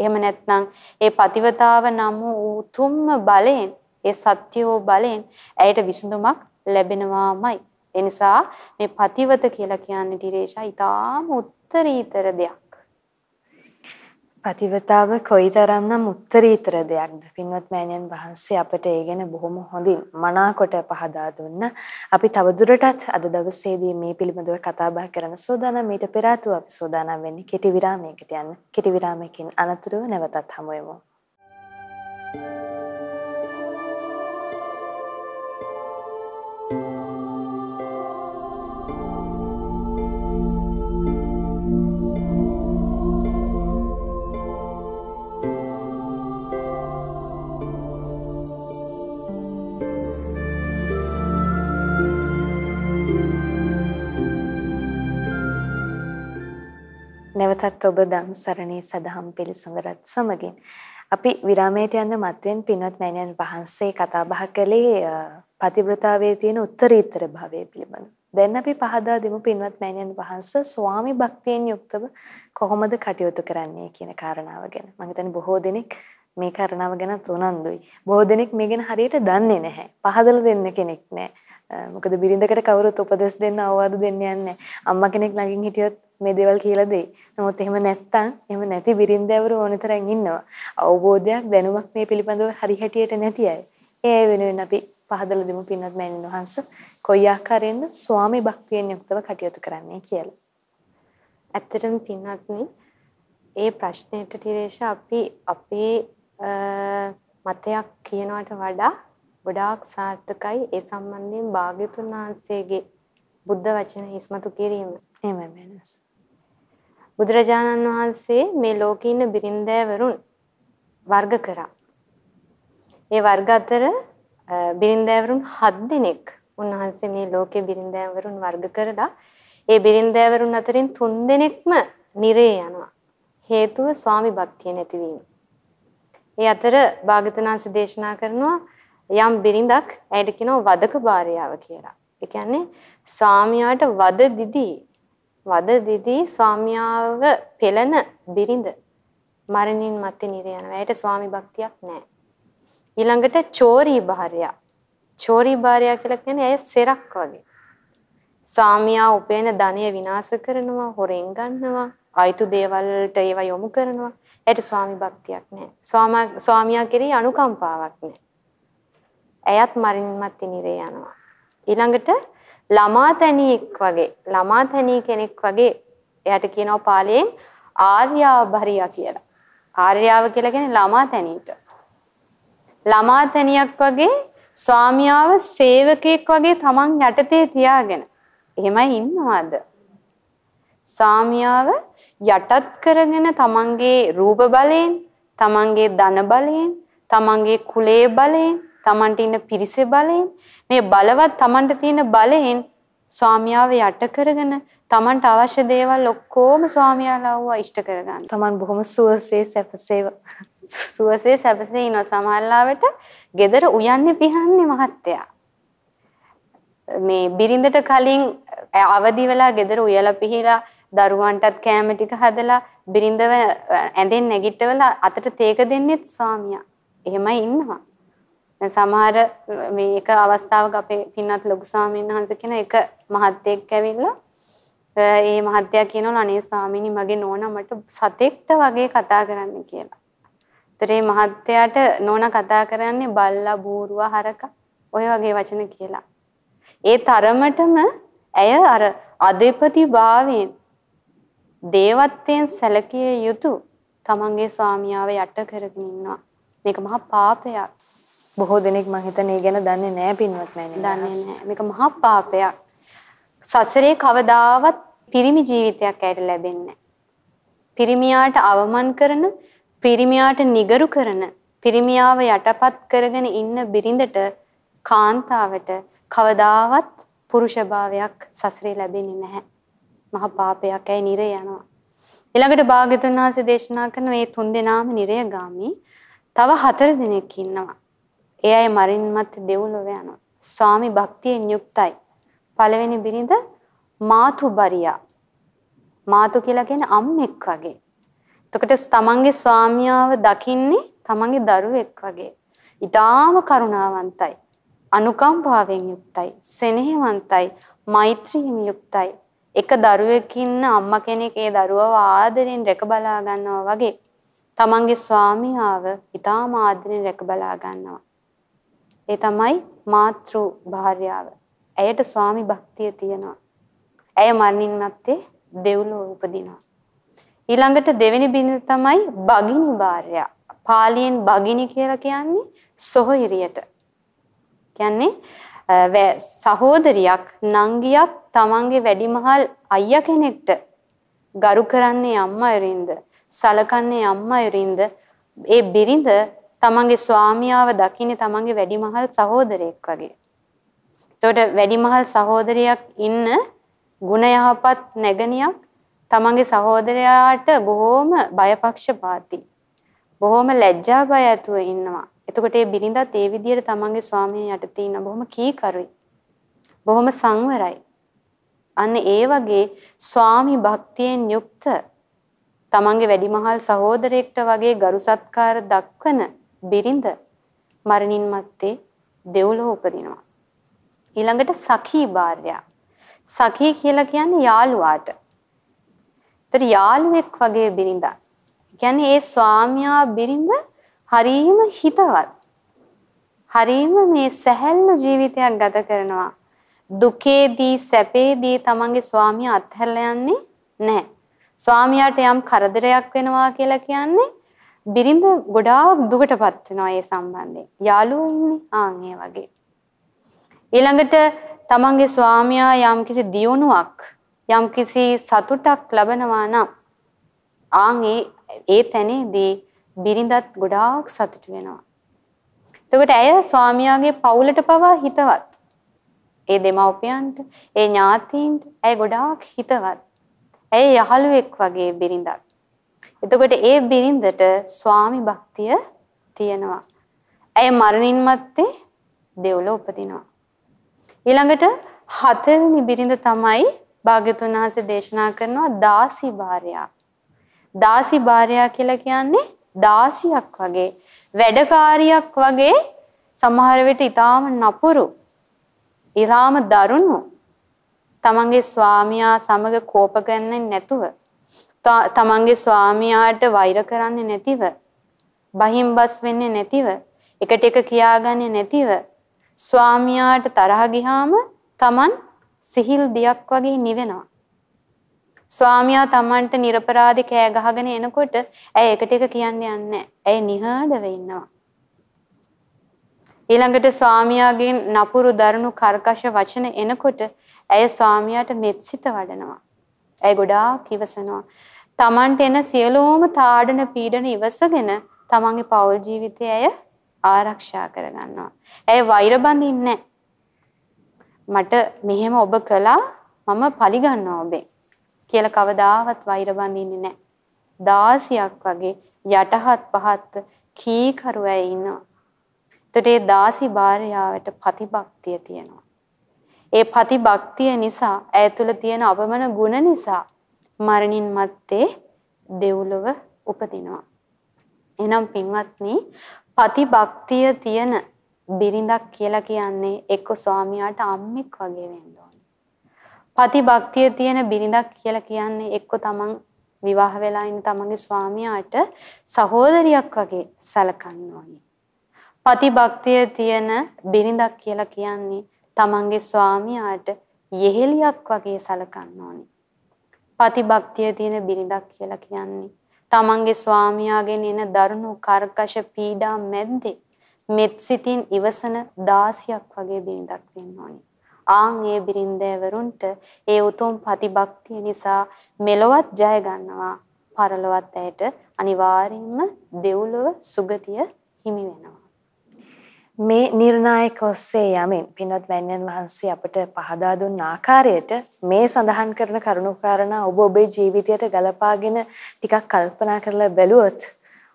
එහෙම නැත්නම් ඒ පතිවතාව නම් වූ උතුම්ම බලයෙන් ඒ සත්‍යෝ බලයෙන් ඇයට විසඳුමක් ලැබෙනවාමයි. ඒ නිසා මේ පතිවත කියලා කියන්නේ දිරේෂා ඊටාම උත්තරීතර දෙයක්. පතිවතාව කොයිතරම්නම් උත්තරීතර දෙයක්ද පින්වත් මෑණියන් වහන්සේ අපට ඒ ගැන බොහොම හොඳින් මනාකොට පහදා දුන්න. අපි තවදුරටත් අද දවසේදී මේ පිළිබඳව කතා බහ කරන සෝදානම් ඊට පෙර ආතුව අපි සෝදානම් වෙන්නේ කෙටි විරාමයකට යන්න. කෙටි විරාමයකින් අනතුරුව නැවතත් හමු වෙමු. නැවතත් ඔබ ධම් සරණේ සදහම් පිළිසඳරත් සමගින් අපි විරාමයට යන්න මත්වෙන් පින්වත් මෑණියන් වහන්සේ කතා බහ කළේ පතිව්‍රතාවයේ තියෙන උත්තරීතර භාවය පිළිබඳ. දැන් අපි පහදා දෙමු පින්වත් මෑණියන් වහන්සේ ස්වාමි භක්තියෙන් යුක්තව කොහොමද කටයුතු කරන්නේ කියන කාරණාව ගැන. මම හිතන්නේ බොහෝ දෙනෙක් මේ කාරණාව ගැන උනන්දුයි. බොහෝ දෙනෙක් මේ ගැන හරියට දන්නේ නැහැ. පහදලා දෙන්න කෙනෙක් නැහැ. මොකද බිරිඳකට කවුරුත් උපදෙස් දෙන්න අවවාද දෙන්න යන්නේ අම්මා කෙනෙක් ළඟින් හිටියොත් මේ දේවල් කියලා දෙයි. නමුත් එහෙම නැත්තම් එහෙම නැති බිරින්දෑවරු ඕනතරම් ඉන්නවා. අවබෝධයක් දැනුමක් මේ පිළිබඳව හරි හැටියට නැති අය. ඒ වෙනුවෙන් අපි පහදලා දෙමු පින්වත් මෑණින් වහන්සේ කොයි ආකාරයෙන්ද ස්වාමි භක්තියෙන් යුක්තව කටයුතු කරන්නේ කියලා. ඇත්තටම පින්වත්නි ඒ ප්‍රශ්නෙට තිරේෂ අපි අපේ මතයක් කියනවට වඩා ගොඩාක් සාර්ථකයි ඒ සම්බන්ධයෙන් භාග්‍යතුන් වහන්සේගේ බුද්ධ වචන ඉස්මතු කිරීම. එහෙමයි වෙනස්. බුදුරජාණන් වහන්සේ මේ ලෝකේ ඉන්න බිරින්දෑවරුන් වර්ග කරා. ඒ වර්ග අතර බිරින්දෑවරුන් 7 දෙනෙක් උන්වහන්සේ මේ ලෝකේ බිරින්දෑවරුන් වර්ග කරලා ඒ බිරින්දෑවරුන් අතරින් 3 දෙනෙක්ම නිරේ යනවා. හේතුව ස්වාමි භක්තිය නැතිවීම. ඒ අතර භාගතුනාංශ දේශනා කරනවා යම් බිරිඳක් ඇයට කියනවා වදක භාර්යාව කියලා. ඒ කියන්නේ ස්වාමියාට වද දිදී වද දිදී ස්වාමියාව පෙළන බිරිඳ මරණින් මත්තේ නිර යනවා. ඇයට ස්වාමි භක්තියක් නැහැ. ඊළඟට චෝරී භාර්යා. චෝරී භාර්යා කියලා කියන්නේ ඇය සෙරක් වගේ. ස්වාමියා උපේන ධනය විනාශ කරනවා, හොරෙන් ගන්නවා, අයිතු දේවල් වලට ඒවා යොමු කරනවා. ඇයට ස්වාමි භක්තියක් නැහැ. ස්වාමියා කෙරෙහි අනුකම්පාවක් නැහැ. ඇයත් මරණින් මත්තේ නිරේ යනවා. ඊළඟට ළමා තැනියෙක් වගේ ළමා තැනී කෙනෙක් වගේ එයාට කියනවා පාලියෙන් ආර්යාභරියා කියලා. ආර්යාව කියලා කියන්නේ ළමා තැනීට. ළමා තැනියක් වගේ ස්වාමියාව සේවකයෙක් වගේ තමන් යටතේ තියාගෙන එහෙමයි ඉන්නවද? ස්වාමියාව යටත් කරගෙන තමන්ගේ රූප බලයෙන්, තමන්ගේ ධන බලයෙන්, තමන්ගේ කුලයේ බලයෙන් තමන්ට ඉන්න පිරිසේ බලයෙන් මේ බලවත් තමන්ට තියෙන බලයෙන් ස්වාමියාව යට කරගෙන Tamanට අවශ්‍ය දේවල් ඔක්කොම ස්වාමියාලා වුණා ඉෂ්ට කරගන්න. Taman බොහොම සුවසේ සැපසේව සුවසේ සැපසේ ඉන සමහරලාවට gedara උයන්නේ පිහන්නේ මහත්තයා. මේ බිරිඳට කලින් අවදි වෙලා gedara උයලා පිහිලා දරුවන්ටත් කෑම ටික හදලා බිරිඳව ඇඳෙන් නැගිටවලා අතට තේක දෙන්නෙත් ස්වාමියා. එහෙමයි ඉන්නවා. දැන් සමහර මේ එක අවස්ථාවක අපේ පින්වත් ලොකු ස්වාමීන් වහන්සේ කියන එක මහත්තයෙක් ඇවිල්ලා ඒ මහත්තයා කියනවා අනේ ස්වාමීනි මගේ නෝනා මට සතෙක්ට වගේ කතා කරන්න කියලා. ඒතර මේ මහත්තයාට නෝනා කතා කරන්නේ බල්ලා බූරුවා හරක ඔය වගේ වචන කියලා. ඒ තරමටම ඇය අර අධිපති භාවයෙන් දේවත්වයෙන් සැලකිය යුතු තමන්ගේ ස්වාමියාව යට කරගෙන ඉන්නවා. මේක මහා පාපයක්. බොහෝ දෙනෙක් මං හිතන්නේ ගැන දන්නේ නැහැ පින්වත් දන්නේ නැහැ. මේක මහා පාපයක්. සසරේ කවදාවත් පිරිමි ජීවිතයක් ඇයට ලැබෙන්නේ පිරිමියාට අවමන් කරන, පිරිමියාට නිගරු කරන, පිරිමියාව යටපත් කරගෙන ඉන්න බිරිඳට කාන්තාවට කවදාවත් පුරුෂ භාවයක් සසරේ ලැබෙන්නේ නැහැ. මහා පාපයක් ඇයි නිරය යනවා. ඊළඟට භාග්‍යතුන් වහන්සේ දේශනා කරන මේ තුන් දෙනාම නිරයගාමි තව හතර දෙනෙක් ඉන්නවා. ඒ අය මරින් මත් දෙව්ලොව යනවා. ස්වාමි භක්තියෙන් යුක්තයි. පළවෙනි බිරිඳ මාතුබරියා. මාතු කියලා කියන්නේ අම්මෙක් වගේ. එතකොට තමන්ගේ ස්වාමියාව දකින්නේ තමන්ගේ දරුවෙක් වගේ. ඊටාම කරුණාවන්තයි. අනුකම්පාවෙන් යුක්තයි. සෙනෙහවන්තයි. මෛත්‍රියෙන් යුක්තයි. එක දරුවෙක් ඉන්න අම්මා කෙනෙක් ඒ දරුවව ආදරෙන් රැක බලා ගන්නවා වගේ තමන්ගේ ස්වාමියාව ඊටාම ආදරෙන් රැක බලා ගන්නවා. ඒ තමයි මාතෘ භාර්යාව. ඇයට ස්වාමි භක්තිය තියෙනවා. ඇය මරණින් මත්තේ දෙව්ලොව උපදිනවා. ඊළඟට දෙවෙනි බිඳ තමයි බගිනි භාර්යා. පාලියෙන් බගිනි කියලා කියන්නේ සොහොයුරියට. කියන්නේ සහෝදරියක් නංගියක් තමන්ගේ වැඩිමහල් අයියා කෙනෙක්ට ගරු කරන්නේ අම්මා සලකන්නේ අම්මා ඒ බිරිඳ තමන්ගේ ස්වාමියාව දකින්නේ තමන්ගේ වැඩිමහල් සහෝදරයෙක් වගේ. එතකොට වැඩිමහල් සහෝදරියක් ඉන්න ගුණ යහපත් නැගණියක් තමන්ගේ සහෝදරයාට බොහෝම බයපක්ෂපාතී. බොහෝම ලැජ්ජා බය ඇතුව ඉන්නවා. එතකොට ඒ බිරිඳත් ඒ විදිහට තමන්ගේ ස්වාමියා යටතේ ඉන්න බොහොම කීකරුයි. බොහොම සංවරයි. අන්න ඒ වගේ ස්වාමි භක්තියෙන් යුක්ත තමන්ගේ වැඩිමහල් සහෝදරයෙක්ට වගේ ගරු සත්කාර දක්වන බිරිඳ මරණින් මත්තේ දෙව්ලොව උපදිනවා. ඊළඟට සඛී භාර්යා. සඛී කියලා කියන්නේ යාළුවාට. ඒතර යාළුවෙක් වගේ බිරිඳක්. කියන්නේ ඒ ස්වාමියා බිරිඳ හරීම හිතවත්. හරීම මේ සැහැල්ලු ජීවිතයක් ගත කරනවා. දුකේදී සැපේදී තමන්ගේ ස්වාමියා අත්හැරලා යන්නේ නැහැ. ස්වාමියාට යම් කරදරයක් වෙනවා කියලා කියන්නේ බිරිඳ ගොඩාක් දුකටපත් වෙනවා ඒ සම්බන්ධයෙන්. යාළුවෝ ඉන්නේ ආන් ඒ වගේ. ඊළඟට තමන්ගේ ස්වාමියා යම්කිසි දියුණුවක් යම්කිසි සතුටක් ලබනවා නම් ආන් ඒ ඒ තැනේදී බිරිඳත් ගොඩාක් සතුටු වෙනවා. එතකොට ඇය ස්වාමියාගේ පවුලට පවා හිතවත්. ඒ දෙමව්පියන්ට, ඒ ඥාතීන්ට ඇය ගොඩාක් හිතවත්. ඇය යහළුවෙක් වගේ බිරිඳක්. එතකොට ඒ බිරිඳට ස්වාමි භක්තිය තියෙනවා. ඇය මරණින් මත්තේ දෙව්ලොව උපදිනවා. ඊළඟට හතරවෙනි බිරිඳ තමයි භාග්‍යතුන් වහන්සේ දේශනා කරනවා දාසි භාර්යා. දාසි භාර්යා කියලා කියන්නේ දාසියක් වගේ වැඩකාරියක් වගේ සමහර විට ඊටාම නපුරු ඊටාම දරුණු තමන්ගේ ස්වාමියා සමග කෝප ගන්නේ නැතුව තමන්ගේ ස්වාමියාට වෛර කරන්නේ නැතිව බහිම්බස් වෙන්නේ නැතිව එකට එක කියාගන්නේ නැතිව ස්වාමියාට තරහ ගියාම තමන් සිහිල් දියක් වගේ නිවෙනවා ස්වාමියා Tamanට නිර්පරාධි කෑ ගහගෙන එනකොට ඇය එකට එක කියන්නේ නැහැ. ඇය නිහඬව ඉන්නවා. ඊළඟට ස්වාමියාගෙන් නපුරු දරුණු කර්කශ වචන එනකොට ඇය ස්වාමියාට මෙත්සිත වඩනවා. ඇය ගොඩාක් ඉවසනවා. Tamanට එන සියලුම තාඩන පීඩන ඉවසගෙන තමන්ගේ පෞල් ජීවිතය ඇය ආරක්ෂා කරගන්නවා. ඇය වෛර බඳින්නේ මට මෙහෙම ඔබ කළා මම පරිගන්නවා ඔබෙන්. කියලා කවදාවත් වෛර බඳින්නේ නැහැ. දාසියක් වගේ යටහත් පහත් කීකරු අය ඉන්නවා. එතකොට ඒ දාසි භාර්යාවට ප්‍රතිභක්තිය තියෙනවා. ඒ ප්‍රතිභක්තිය නිසා ඇය තුළ තියෙන අපමණ ගුණ නිසා මරණින් මත්තේ දෙව්ලොව උපදිනවා. එනම් පින්වත්නි ප්‍රතිභක්තිය තියෙන බිරිඳක් කියලා කියන්නේ එක්ක ස්වාමියාට අම්මෙක් වගේ වෙන්න ඕනේ. ප්‍රතිභක්තිය තියෙන බිරිඳක් කියලා කියන්නේ එක්ක තමන් විවාහ වෙලා ඉන්න තමන්ගේ ස්වාමියාට සහෝදරියක් වගේ සැලකන්න ඕනේ. ප්‍රතිභක්තිය තියෙන බිරිඳක් කියලා කියන්නේ තමන්ගේ ස්වාමියාට යෙහෙලියක් වගේ සැලකන්න ඕනේ. ප්‍රතිභක්තිය තියෙන බිරිඳක් කියලා කියන්නේ තමන්ගේ ස්වාමියාගෙන් එන දරුණු කර්කශ පීඩා මැද්දේ මෙත් සිතින් ඉවසන දාසියක් වගේ බිරිඳක් වෙන්න ඕනේ. ආන් ඒ බිරින්දෑවරුන්ට ඒ උතුම් ප්‍රතිභක්තිය නිසා මෙලොවත් ජය ගන්නවා. පරලොවත් ඇයට අනිවාර්යයෙන්ම දෙව්ලොව සුගතිය හිමි වෙනවා. මේ නිර්ණායක ඔස්සේ යමින් පින්වත් මෑණියන් වහන්සේ අපට පහදා දුන්න ආකාරයට මේ සඳහන් කරන කරුණුකාරණා ඔබ ඔබේ ජීවිතයට ගලපාගෙන ටිකක් කල්පනා කරලා බැලුවොත්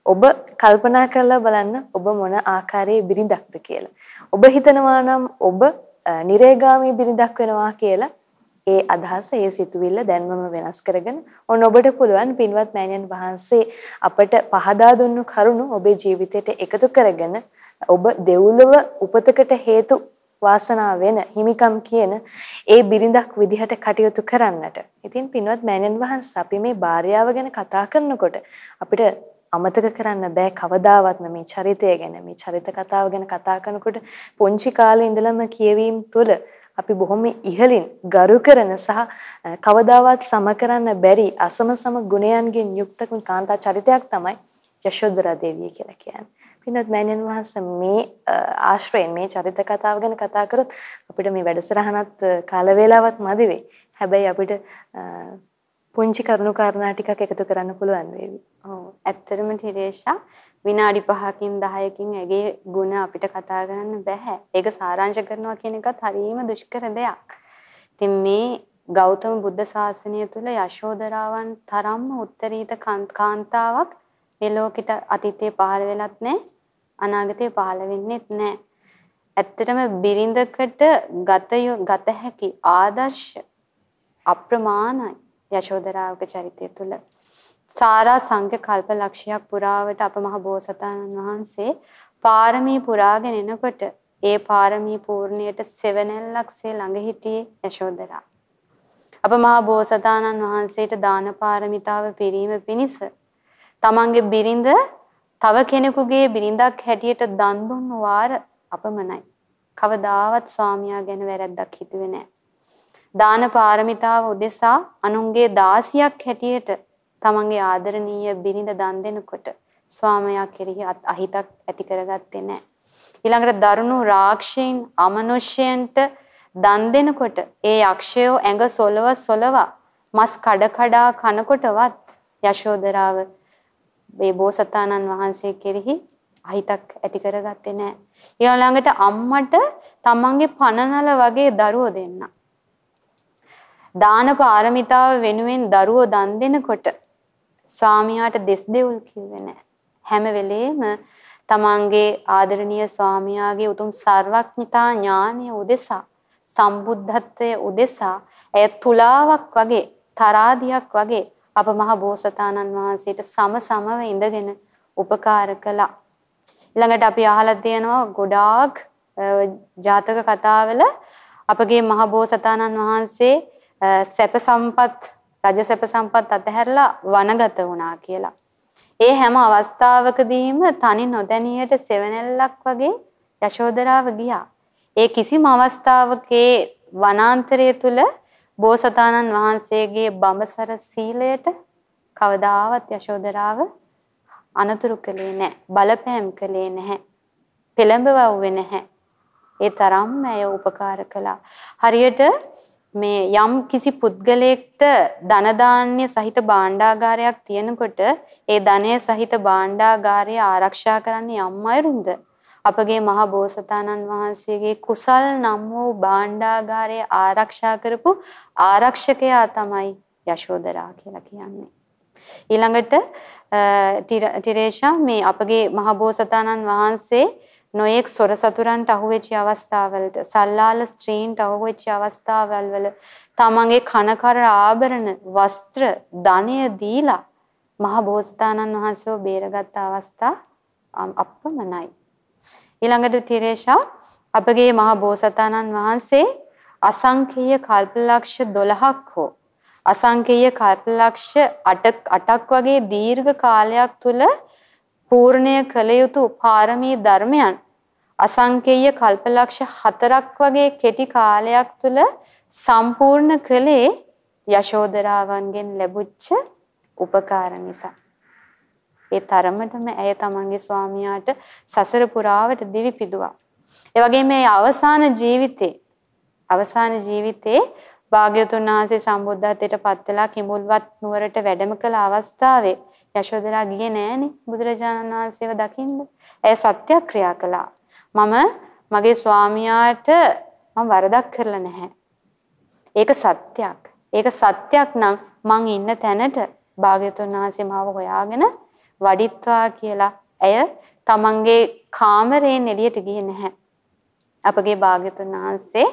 ඔබ කල්පනා කරලා බලන්න ඔබ මොන ආකාරයේ බිරිඳක්ද කියලා. ඔබ හිතනවා නම් ඔබ නිරේගාමී බිරිඳක් වෙනවා කියලා ඒ අදහස ඒ සිතුවිල්ල දැන්වම වෙනස් කරගෙන ඔන්න ඔබට පුළුවන් පින්වත් මෑණියන් වහන්සේ අපට පහදා දුන්නු කරුණු ඔබේ ජීවිතයට එකතු කරගෙන ඔබ දෙව්ලොව උපතකට හේතු වාසනා වෙන හිමිකම් කියන ඒ බිරිඳක් විදිහට කටයුතු කරන්නට. ඉතින් පින්වත් මෑණියන් වහන්සේ අපි මේ භාර්යාව ගැන කතා කරනකොට අපිට අමතක කරන්න බෑ කවදාවත්ම මේ චරිතය ගැන මේ චරිත කතාව ගැන කතා කරනකොට පොන්චි කාලේ ඉඳලම කියවීම තුළ අපි බොහොම ඉහලින් ගරු කරන සහ කවදාවත් සම කරන්න බැරි අසම සම ගුණයන්ගෙන් යුක්ත කාන්තා චරිතයක් තමයි යශෝදරා දේවිය කියලා කියන්නේ. පින්වත් මෑණියන් වහන්සේ මේ ආශ්‍රයෙන් මේ චරිත කතාව ගැන කතා කරොත් අපිට මේ වැඩසටහනත් කාල වේලාවත් මදි වෙයි. හැබැයි අපිට පුංචි කරුණු කාරණා ටිකක් එකතු කරන්න පුළුවන් වේවි. ඔව් ඇත්තටම තිරේෂා විනාඩි 5කින් 10කින් ඇගේ ಗುಣ අපිට කතා කරන්න බෑ. ඒක සාරාංශ කරනවා කියන එකත් හරිම දුෂ්කර දෙයක්. ඉතින් මේ ගෞතම බුද්ධ ශාසනය තුල යශෝදරාවන් තරම්ම උත්තරීත කාන්තාවක් මේ ලෝකෙට අතීතේ පහළ වෙලත් නැහැ. අනාගතේ පහළ වෙන්නෙත් නැහැ. ඇත්තටම බිරිඳකට ගත ගත හැකි ආදර්ශ අප්‍රමාණයි යශෝදරාවක චරිතය තුල සාරා සංඝ කල්ප ලක්ෂයක් පුරාවට අප මහ බෝසතාණන් වහන්සේ පාරමී පුරාගෙන එනකොට ඒ පාරමී පූර්ණයට සෙවණැල්ලක්සේ ළඟ හිටියේ යශෝදරා. අප මහ බෝසතාණන් වහන්සේට දාන පාරමිතාව පිරීම පිණිස තමන්ගේ බිරිඳ තව කෙනෙකුගේ බිරිඳක් හැටියට දන් දුන්නු වාර අපමණයි. කවදාවත් ස්වාමියා ගැන වැරැද්දක් හිතුවේ නැහැ. දාන පාරමිතාව උදෙසා අනුන්ගේ දාසියක් හැටියට තමන්ගේ ආදරණීය බිරිඳ දන් දෙනකොට ස්වාමයා කෙරෙහි අහිතක් ඇති කරගත්තේ නැහැ. ඊළඟට දරුණු රාක්ෂීන් අමනුෂ්‍යයන්ට දන් දෙනකොට ඒ යක්ෂයෝ ඇඟ සොලව සොලව මස් කඩ කඩා කනකොටවත් යශෝදරාව මේ බෝසතාණන් වහන්සේ කෙරෙහි අහිතක් ඇති කරගත්තේ නැහැ. ඊළඟට අම්මට තමන්ගේ පනනල වගේ දරුවෝ දෙන්නා. දාන පාරමිතාව වෙනුවෙන් දරුවෝ දන් දෙනකොට ස්වාමියාට දෙස් දෙවුල් කිව්වේ නැහැ. හැම වෙලේම තමන්ගේ ආදරණීය ස්වාමියාගේ උතුම් සර්වඥතා ඥානය උදෙසා සම්බුද්ධත්වයේ උදෙසා ඇය තුලාවක් වගේ තරාදියක් වගේ අප මහ බෝසතාණන් වහන්සේට සම සමව ඉඳගෙන උපකාර කළා. ඊළඟට අපි අහලා තියෙනවා ගොඩාක් ජාතක කතාවල අපගේ මහ බෝසතාණන් වහන්සේ සැප සම්පත් රජ සැප සම්පත් අතහැරලා වනගත වුණා කියලා. ඒ හැම අවස්ථාවකදීම තනි නොදැනියට සෙවණැල්ලක් වගේ යශෝදරාව ගියා. ඒ කිසිම අවස්ථාවකේ වනාන්තරය තුල බෝසතාණන් වහන්සේගේ බඹසර සීලයට කවදාවත් යශෝදරාව අනතුරු කළේ නැහැ. බලපෑම් කළේ නැහැ. පෙළඹවුවේ නැහැ. ඒ තරම්ම ඇය උපකාර කළා. හරියට මේ යම් කිසි පුද්ගලයෙක්ට ධන දාන්‍ය සහිත භාණ්ඩාගාරයක් තියෙනකොට ඒ ධනය සහිත භාණ්ඩාගාරය ආරක්ෂා කරන්නේ යම් අයුරුන්ද අපගේ මහ බෝසතාණන් වහන්සේගේ කුසල් නම් වූ භාණ්ඩාගාරය ආරක්ෂා කරපු ආරක්ෂකයා තමයි යශෝදරා කියලා කියන්නේ. ඊළඟට ටිරේෂා මේ අපගේ මහබෝසතාණන් වහන්සේ නොයෙක් සොර සතුරන්ට අහුවෙච්ච අවස්ථාවලට සල්ලාල ස්ත්‍රීන්ට අහුවෙච්ච අවස්ථාවල් වල තමන්ගේ කනකර ආභරණ වස්ත්‍ර ධනය දීලා මහබෝසතාණන් වහන්සේව බේරගත් අවස්ථා අප්‍රමණයි. ඊළඟට තිරේෂා අපගේ මහබෝසතාණන් වහන්සේ අසංකේය කල්පලක්ෂ 12ක් හෝ අසංකේය කල්පලක්ෂ 8ක් 8ක් වගේ දීර්ඝ කාලයක් තුල පූර්ණය කළ යුතු පාරමී ධර්මයන් අසංකේය කල්පලක්ෂ 4ක් වගේ කෙටි කාලයක් තුල සම්පූර්ණ කළේ යශෝදරාවන්ගෙන් ලැබුච්ච උපකාර නිසා. ඒ තරමටම ඇය තමන්ගේ ස්වාමියාට සසර පුරාවට දිවි පිදුවා. ඒ වගේම මේ අවසාන ජීවිතේ අවසාන ජීවිතේ භාග්‍යතුන් වහන්සේ සම්බුද්ධත්වයට පත් වෙලා කිඹුල්වත් නුවරට වැඩම කළ අවස්ථාවේ යශෝදරා ගියේ නෑනේ බුදුරජාණන් වහන්සේව දකින්න. ඇය සත්‍යක්‍රියා කළා. මම මගේ ස්වාමියාට මම වරදක් කරලා නැහැ. ඒක සත්‍යයක්. ඒක සත්‍යයක් නම් මං ඉන්න තැනට භාග්‍යතුන් වහන්සේ මාව හොයාගෙන වඩිත්වා කියලා ඇය තමන්ගේ කාමරයෙන් එළියට ගියේ නැහැ. අපගේ භාග්‍යතුන් වහන්සේ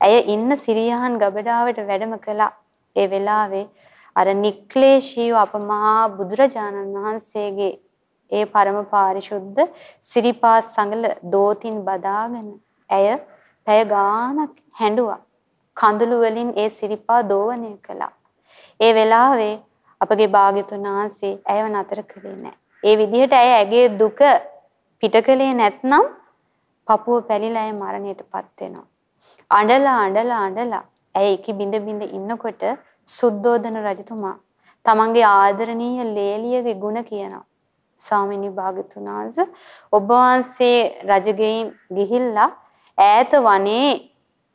ඇය ඉන්න සිරියාන් ගබඩාවට වැඩම කළා. ඒ වෙලාවේ අර නික්ලේශීව අපමහා බුදුරජාණන් වහන්සේගේ ඒ පරම පාරිශුද්ධ සිරිපා සංගල දෝතින් බදාගෙන ඇය පැය ගාණක් හැඬුවා. කඳුළු වලින් ඒ සිරිපා දෝවණය කළා. ඒ වෙලාවේ අපගේ භාග්‍යතුන් වහන්සේ ඇයව නතර කළේ නැහැ. ඒ විදිහට ඇය ඇගේ දුක පිටකලේ නැත්නම් පපුව පැලිලා ඇය මරණයටපත් වෙනවා. අඬලා අඬලා අඬලා ඇය එකි බිඳ බිඳ ඉන්නකොට සුද්ධෝදන රජතුමා තමන්ගේ ආදරණීය ලේලියගේ ಗುಣ කියනවා. ස්වාමිනී භාගතුන් වහන්සේ ඔබ වහන්සේ රජගෙයින් ගිහිල්ලා ඈත වනේ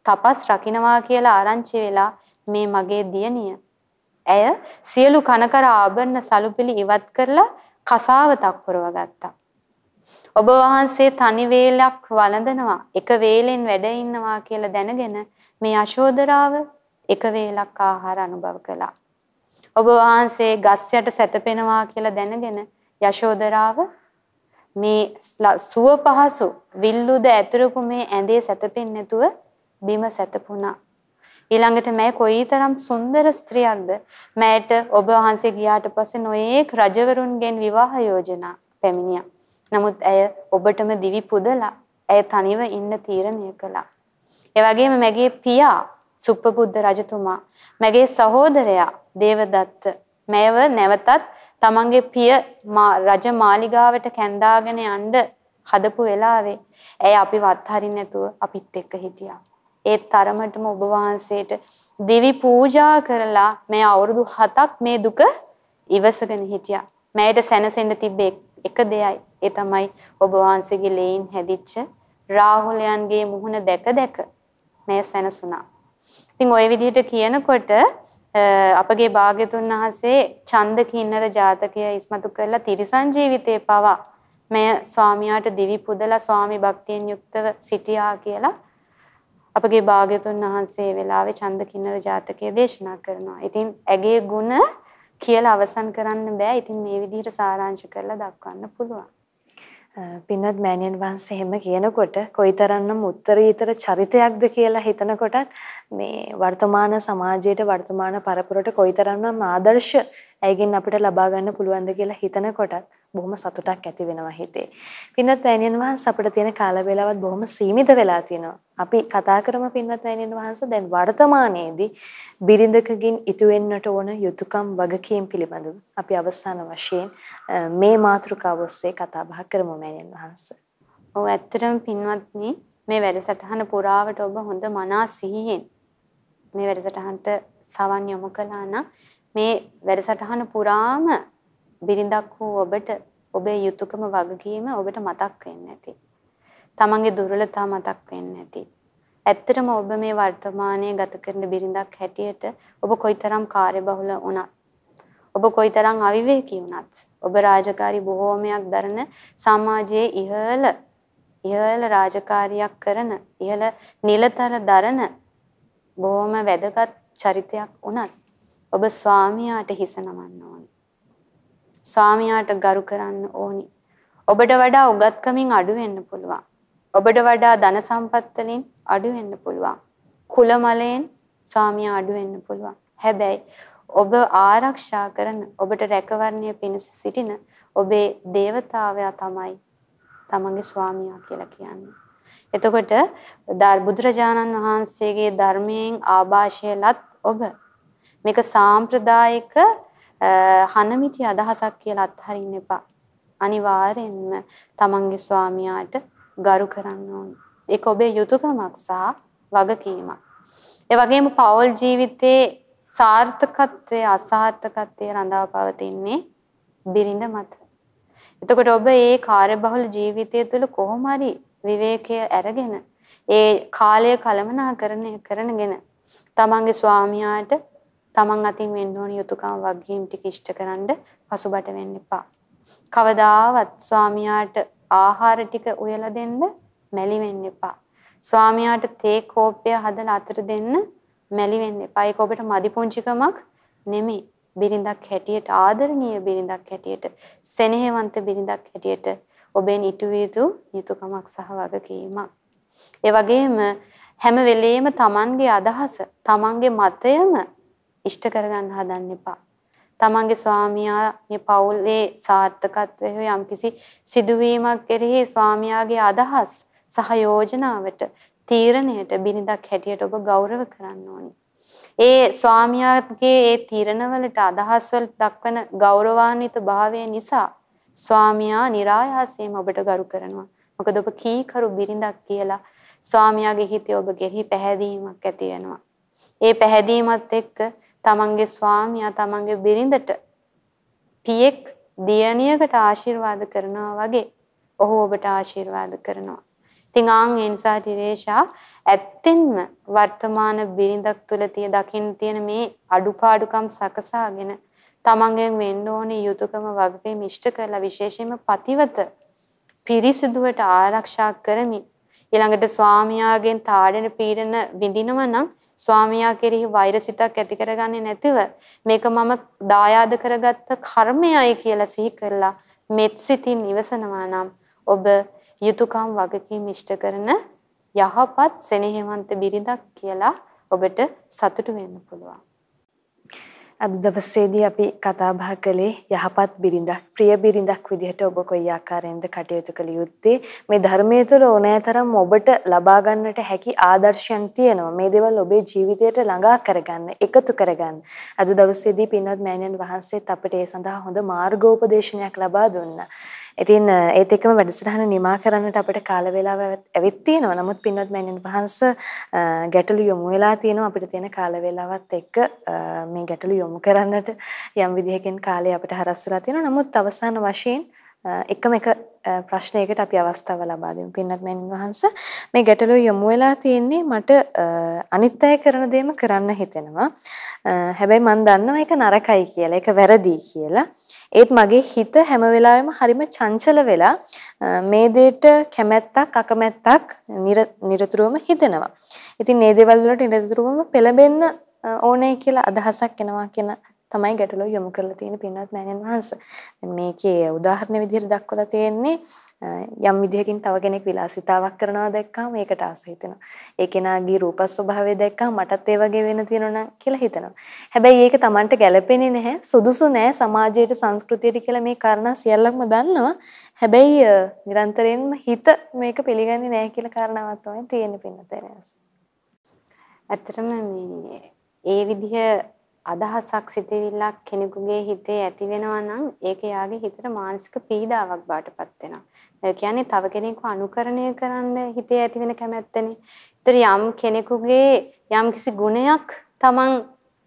තපස් රකින්නවා කියලා ආරංචි වෙලා මේ මගේ දියණිය. ඇය සියලු කනකර ආභරණ සලුපිලි ඉවත් කරලා කසාවතක් පුරවගත්තා. ඔබ වහන්සේ තනි වේලක් වළඳනවා එක වේලෙන් වැඩ ඉන්නවා කියලා දැනගෙන මේ යශෝදරාව එක වේලක් ආහාර අනුභව කළා. ඔබ වහන්සේ ගස් යට සැතපෙනවා කියලා දැනගෙන යශෝදරාව මේ සුව පහසු විල්ලුද ඇතුරුකු මේ ඇඳේ සැතපෙන්නේ නැතුව බිම සැතපුණා. ඊළඟට මෑ කොයිතරම් සුන්දර ස්ත්‍රියක්ද මෑට ඔබ වහන්සේ ගියාට පස්සේ නොයේක් රජවරුන්ගෙන් විවාහ යෝජනා පැමිණියා. නමුත් ඇය ඔබටම දිවි පුදලා ඇය තනිව ඉන්න තීරණය කළා. ඒ වගේම මගේ පියා සුප්පබුද්ධ රජතුමා මගේ සහෝදරයා දේවදත්ත මෙයව නැවතත් තමන්ගේ පිය රජ මාලිගාවට කැඳාගෙන යන්න හදපු වෙලාවේ ඇය අපිව අත්හරින්න නැතුව අපිත් එක්ක හිටියා. ඒ තරමටම ඔබ වහන්සේට දිවි පූජා කරලා මේ අවුරුදු 7ක් මේ දුක ඉවසගෙන හිටියා. මෑයට සැනසෙන්න තිබ්බේ එක දෙයයි. ඒ තමයි ඔබ වහන්සේගේ ලේයින් හැදිච්ච රාහුලයන්ගේ මුහුණ දැක දැක මේ සැනසුණා. ඉතින් ওই විදිහට කියනකොට අපගේ භාග්‍යතුන් වහන්සේ ඡන්ද කින්නර ජාතකය ඉස්මතු කරලා තිරිසන් ජීවිතේ පවා මෙය ස්වාමියාට දිවි පුදලා ස්වාමි භක්තියෙන් යුක්තව සිටියා කියලා අපගේ භාග්‍යතුන් වහන්සේ වෙලාවේ ඡන්ද කින්නර ජාතකය දේශනා කරනවා. ඉතින් ඇගේ ಗುಣ කියලා අවසන් කරන්න බෑ. ඉතින් මේ විදිහට සාරාංශ කරලා දක්වන්න පුළුවන්. පින්වත් මෑණියන් වහන්සේ එහෙම කියනකොට කොයිතරම්නම් උත්තරීතර චරිතයක්ද කියලා හිතනකොටත් මේ වර්තමාන සමාජයට වර්තමාන පරපුරට කොයිතරම්නම් ආදර්ශ ඇයිගෙන් අපිට ලබා ගන්න පුළුවන්ද කියලා හිතනකොටත් බොහොම සතුටක් ඇති වෙනවා හිතේ. පින්වත් මෑණියන් වහන්සේ අපිට තියෙන කාල වේලාවත් බොහොම සීමිත වෙලා තියෙනවා. අපි කතා කරමු පින්වත් මෑණියන් වහන්සේ දැන් වර්තමානයේදී බිරිඳකකින් ඉටු වෙන්නට ඕන යුතුයකම් වගකීම් පිළිබඳව අපි අවසාන වශයෙන් මේ මාතෘකාව ඔස්සේ කතා බහ කරමු මෑණියන් වහන්සේ. ඔව් ඇත්තටම පින්වත්නි මේ වැඩසටහන පුරාවට ඔබ හොඳ මනා සිහියෙන් මේ වැඩසටහනට සවන් යොමු කළා නම් මේ වැඩසටහන පුරාම බිරිඳක් වූ ඔබට ඔබේ යුතුයකම වගකීම ඔබට මතක් වෙන්නේ නැති. තමන්ගේ දුර්වලතා මතක් වෙන්නේ නැති. ඇත්තටම ඔබ මේ වර්තමානයේ ගත කරන බිරිඳක් හැටියට ඔබ කොයිතරම් කාර්යබහුල වුණත් ඔබ කොයිතරම් අවිවේකී වුණත් ඔබ රාජකාරි බොහෝමයක් දරන සමාජයේ ඉහළ ඉහළ රාජකාරියක් කරන ඉහළ නිලතර දරන බොහොම වැදගත් චරිතයක් වුණත් ඔබ ස්වාමියාට හිස නමන්න ඕනි. ස්වාමියාට ගරු කරන්න ඕනි. ඔබට වඩා උගත්කමින් අඩු වෙන්න පුළුවන්. ඔබට වඩා ධන සම්පත් වලින් අඩු වෙන්න පුළුවන්. කුල මලයෙන් ස්වාමියා අඩු වෙන්න පුළුවන්. හැබැයි ඔබ ආරක්ෂා කරන ඔබට රැකවරණය පිණිස සිටින ඔබේ දේවතාවයා තමයි තමන්ගේ ස්වාමියා කියලා කියන්නේ. එතකොට බුදුරජාණන් වහන්සේගේ ධර්මයෙන් ආభాෂයලත් ඔබ මේක සාම්ප්‍රදායික හනමිටි අදහසක් කියලා අත්හරින්න එපා. අනිවාර්යෙන්ම තමන්ගේ ස්වාමියාට ගරු කරන්න ඕනේ. ඒක ඔබේ යුතුයකමක් සහ වගකීමක්. ඒ වගේම පෞල් ජීවිතයේ සාර්ථකත්වයේ අසාර්ථකත්වයේ රඳා පවතින්නේ බිරිඳ මත. එතකොට ඔබ මේ කාර්යබහුල ජීවිතය තුළ කොහොම හරි විවේකය අරගෙන ඒ කාලය කළමනාකරණය කරනගෙන තමන්ගේ ස්වාමියාට තමන් අතින් වෙන්න ඕන යුතුයකම් වගකීම් ටික ඉෂ්ටකරනද පසුබට වෙන්න එපා. කවදාවත් ස්වාමියාට ආහාර ටික උයලා දෙන්න මැලි වෙන්න එපා. ස්වාමියාට තේ කෝප්පය හදලා අතට දෙන්න මැලි වෙන්න එපා. ඒක ඔබට මදි පුංචිකමක් නෙමෙයි. බිරිඳක් හැටියට ආදරණීය බිරිඳක් හැටියට සෙනෙහවන්ත බිරිඳක් හැටියට ඔබෙන් ඉටුවිය යුතු යුතුයකමක් සහ වගකීමක්. ඒ වගේම හැම වෙලෙම Tamanගේ අදහස, Tamanගේ මතයම ඉෂ්ට කරගන්න හදන්න එපා. තමන්ගේ ස්වාමියා මේ පවුලේ සාර්ථකත්වයේ යම්කිසි සිදුවීමක් කෙරෙහි ස්වාමියාගේ අදහස් සහ යෝජනාවට තීරණයට බිනිදක් හැටියට ඔබ ගෞරව කරන්න ඕනේ. ඒ ස්වාමියාගේ ඒ තීරණවලට අදහස් වලට දක්වන ගෞරවාන්විත භාවය නිසා ස්වාමියා નિરાයාසයෙන් ඔබට ගරු කරනවා. මොකද ඔබ කීකරු බිරිඳක් කියලා ස්වාමියාගේ හිතේ ඔබ කෙරෙහි පැහැදීමක් ඇති වෙනවා. ඒ පැහැදීමත් එක්ක තමන්ගේ ස්වාමියා තමන්ගේ බිරිඳට පියෙක් දියණියකට ආශිර්වාද කරනවා වගේ ඔහු ඔබට ආශිර්වාද කරනවා. ඉතින් ආන් ඒ නිසා තිරේෂා ඇත්තෙන්ම වර්තමාන බිරිඳක් තුළ තිය දකින්න තියෙන මේ අඩුපාඩුකම් සකසාගෙන තමන්ගෙන් වෙන්න ඕනේ යුතුයකම වගකීම් ඉෂ්ට කරලා විශේෂයෙන්ම පතිවත පිරිසිදුවට ආරක්ෂා කරමින් ඊළඟට ස්වාමියාගෙන් තාඩන පීඩන විඳිනව නම් ස්වාමියා කෙරෙහි වෛරසිතක් ඇති කරගන්නේ නැතිව මේක මම දායාද කරගත්ත කර්මයයි කියලා සිහි කරලා මෙත් සිතින් ඉවසනවා නම් ඔබ යුතුයකම් වගකීම් ඉෂ්ට කරන යහපත් සෙනෙහවන්ත බිරිඳක් කියලා ඔබට සතුටු වෙන්න පුළුවන්. අද දවසේදී අපි කතා බහ කළේ යහපත් බිරිඳක් ප්‍රිය බිරිඳක් විදිහට ඔබ කොයි ආකාරයෙන්ද කටයුතු කළ යුත්තේ? මේ ධර්මයේ තුල ඕනෑතරම් ඔබට ලබා ගන්නට හැකි ආදර්ශයන් තියෙනවා. මේ දේවල් ඔබේ ජීවිතයට ළඟා කරගන්න එකතු කරගන්න. අද දවසේදී පින්වත් මෑණියන් වහන්සේත් අපිට ඒ සඳහා හොඳ මාර්ගෝපදේශනයක් ලබා දුන්නා. ඉතින් ඒත් එක්කම වැඩසටහන නිමා කරන්නට අපිට කාල වේලාව ඇවිත් තියෙනවා. නමුත් පින්වත් මෑණියන් වහන්සේ ගැටළු යොමු වෙලා තියෙනවා අපිට තියෙන කාල වේලාවත් එක්ක මේ ගැටළු යොමු කරන්නට යම් විදිහකින් කාලය අපිට හරස් වෙලා තියෙනවා. නමුත් අවසාන වශයෙන් එකම එක ප්‍රශ්නයකට අපි අවස්ථාව ලබා දෙමු. පින්වත් මෑණියන් වහන්සේ මේ ගැටලුව යොමු වෙලා තියෙන්නේ මට අනිත් අය කරන දේම කරන්න හිතෙනවා. හැබැයි මම දන්නවා ඒක නරකයි කියලා, ඒක වැරදි කියලා. ඒත් මගේ හිත හැම වෙලාවෙම හරිම චංචල වෙලා මේ දෙයට කැමැත්තක් අකමැත්තක් නිරතුරුවම හිතෙනවා. ඉතින් මේ දේවල් වලට නිරතුරුවම පෙළඹෙන්න ඕනේ කියලා අදහසක් එනවා කියන තමයි ගැටලුව යොමු කරලා තියෙන පින්වත් මෑණියන් වහන්සේ. දැන් මේකේ උදාහරණ විදිහට දක්වලා තියෙන්නේ යම් විදිහකින් තව කෙනෙක් විලාසිතාවක් කරනවා දැක්කම ඒකට ආස හිතෙනවා. ඒ කෙනාගේ රූප ස්වභාවය දැක්කම මටත් ඒ වගේ වෙන්න තියෙනවා කියලා හිතෙනවා. හැබැයි ඒක Tamanට ගැළපෙන්නේ නැහැ. සුදුසු නැහැ සමාජයට සංස්කෘතියට කියලා මේ කාරණා සියල්ලක්ම දන්නවා. හැබැයි නිරන්තරයෙන්ම හිත මේක පිළිගන්නේ නැහැ කියලා කාරණාවක් තමයි තියෙන්නේ පින්නතේ. ඇත්තටම මේ ඒ විදිහ අදහසක් සිතවිල්ලක් කෙනෙකුගේ හිතේ ඇති වෙනවා නම් ඒක යාගේ හිතට මානසික පීඩාවක් බාටපත් වෙනවා. ඒ කියන්නේ තව කෙනෙකු අනුකරණය කරන්න හිතේ ඇති වෙන කැමැත්තනේ. ඒතර යම් කෙනෙකුගේ යම් කිසි ගුණයක් Taman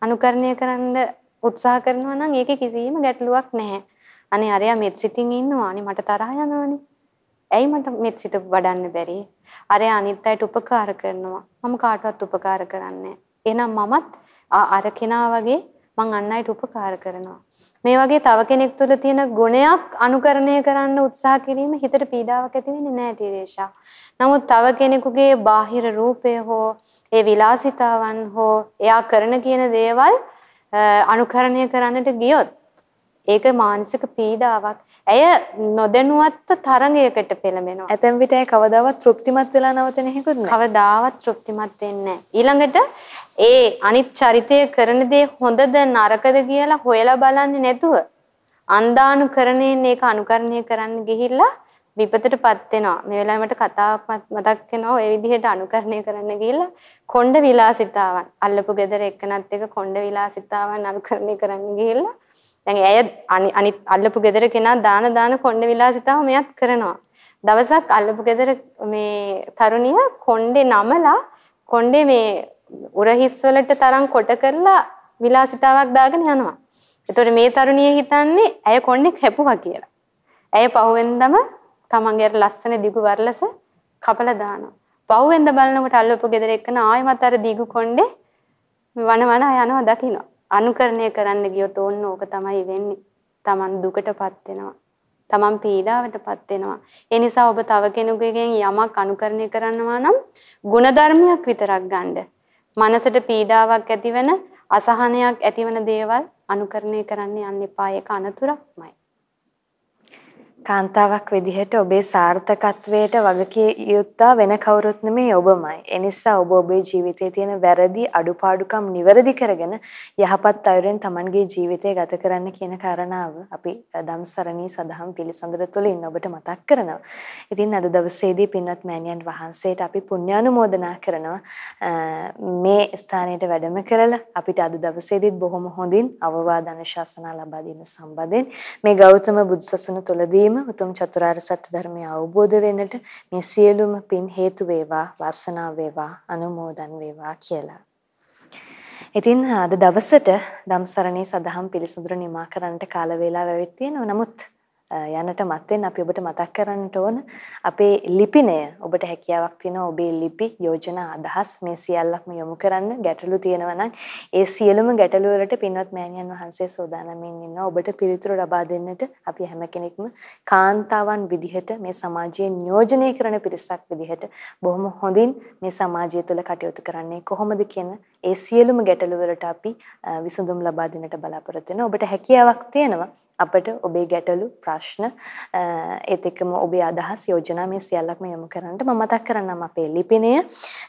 අනුකරණය කරන්න උත්සාහ කරනවා නම් ඒකේ කිසිම ගැටලුවක් නැහැ. අනේ අරයා මෙත් සිතින් ඉන්නවා. අනේ මට තරහ යනවානේ. ඇයි මට මෙත් සිත වඩන්න බැරි? අරයා අනිත් අයට උපකාර කරනවා. මම කාටවත් උපකාර කරන්නේ එහෙනම් මමත් අර කෙනා වගේ මං අන් අයට උපකාර කරනවා. මේ වගේ තව කෙනෙක් තුළ තියෙන ගුණයක් අනුකරණය කරන්න උත්සාහ කිරීම හිතට පීඩාවක් ඇති වෙන්නේ නැහැ ටීරේෂා. නමුත් තව කෙනෙකුගේ බාහිර රූපය හෝ ඒ විලාසිතාවන් හෝ එයා කරන කියන දේවල් අනුකරණය කරන්නට ගියොත් ඒක මානසික පීඩාවක්. ඇය නොදැනුවත්ව තරඟයකට පෙළඹෙනවා. ඇතැම් විට ඇය කවදාවත් තෘප්තිමත් වෙලා නවතන හේකුත් නෑ. කවදාවත් තෘප්තිමත් වෙන්නේ ඊළඟට ඒ අනිත් චරිතය කරන දේ හොඳද නරකද කියලා හොයලා බලන්නේ නැතුව අන්දානුකරණයෙන් ඒක අනුකරණය කරන්න ගිහිල්ලා විපතටපත් වෙනවා. මේ වෙලාවේ මට කතාවක් මතක් වෙනවා. ඒ විදිහට අනුකරණය කරන්න ගිහිල්ලා කොණ්ඩ විලාසිතාවන් අල්ලපු ගෙදර එක්කනත් එක කොණ්ඩ විලාසිතාවන් අනුකරණය කරන්න ගිහිල්ලා දැන් ඇය අනිත් අල්ලපු ගෙදර කෙනා දාන දාන කොණ්ඩ විලාසිතාව මෙයත් කරනවා. දවසක් අල්ලපු ගෙදර මේ තරුණිය කොණ්ඩේ නමලා කොණ්ඩේ මේ උරහිස් වලට තරම් කොට කරලා විලාසිතාවක් දාගෙන යනවා. ඒතකොට මේ තරුණිය හිතන්නේ ඇය කොණ්ඩේ කැපුවා කියලා. ඇය පහුවෙන්දම තමන්ගේ අර ලස්සන දිගු වර්ලස කපලා දානවා. පහුවෙන්ද බලනකොට අල්ලපු ගෙදර එක්කන ආයෙමත් අර දිගු කොණ්ඩේ වන වන යනවා දකින්න. අනුකරණය කරන්න ගියොත් ඕන්න ඕක තමයි වෙන්නේ. තමන් දුකටපත් වෙනවා. තමන් පීඩාවටපත් වෙනවා. ඒ නිසා ඔබ තව කෙනෙකුගෙන් යමක් අනුකරණය කරනවා නම් ಗುಣධර්මයක් විතරක් ගන්න. මනසට පීඩාවක් ඇතිවෙන අසහනයක් ඇතිවන දේවල් අනුකරණය කරන්න යන්න එපා. ඒක අනතුරක්මයි. කාන්තාවක් විදිහට ඔබේ සාර්ථකත්වයට වගකිය යුත්තා වෙන කවුරුත් නෙමෙයි ඔබමයි. ඒ නිසා ඔබ ඔබේ ජීවිතයේ තියෙන වැරදි අඩුපාඩුකම් නිවැරදි කරගෙන යහපත් අයුරින් Tamanගේ ජීවිතය ගත කරන්න කියන කාරණාව අපි ධම්සරණී සදහම් පිළිසඳර තුළින් ඔබට මතක් කරනවා. ඉතින් අද දවසේදී පින්වත් මෑණියන් වහන්සේට අපි පුණ්‍යානුමෝදනා කරනවා මේ ස්ථානයට වැඩම කරලා අපිට අද දවසේදීත් බොහොම හොඳින් අවවාද අනුශාසනා ලබා දෙන සම්බන්ධයෙන් මේ ගෞතම බුදුසසුන තුළදී වීම උතුම් චතුරාර්ය සත්‍ය ධර්මය අවබෝධ වෙන්නට මේ සියලුම පින් හේතු වේවා වාසනාව වේවා අනුමෝදන් වේවා කියලා. ඉතින් අද දවසට ධම්සරණී සදහම් පිළිසඳර නිමා කරන්නට කාල වේලාව වෙවිත් තියෙනවා. නමුත් යන්නට මත්තෙන් අපි ඔබට මතක් කරන්නට ඕන අපේ ලිපිනය. ඔබට හැකියාවක් තියෙනවා ඔබේ ලිපි යෝජනා අදහස් මේ සියල්ලක්ම යොමු කරන්න ගැටලු තියෙනවා නම් ඒ සියලුම ගැටලු වලට පින්වත් මෑණියන් වහන්සේ සෝදානම්ින් ඉන්නවා. ඔබට පිළිතුරු ලබා දෙන්නට අපි හැම කෙනෙක්ම කාන්තාවන් විදිහට මේ සමාජයේ නියෝජනය කරන පිරිසක් විදිහට බොහොම හොඳින් මේ සමාජය තුළ කටයුතු කරන්නේ කොහොමද කියන ඒ සියලුම ගැටලු වලට අපි විසඳුම් ලබා දෙන්නට බලාපොරොත්තු වෙනවා. ඔබට හැකියාවක් තියෙනවා අපට ඔබේ ගැටලු ප්‍රශ්න ඒත් එක්කම ඔබේ අදහස් යෝජනා මේ සියල්ලක්ම යොමු කරන්නට මම මතක් කරන්නම් අපේ ලිපිනය.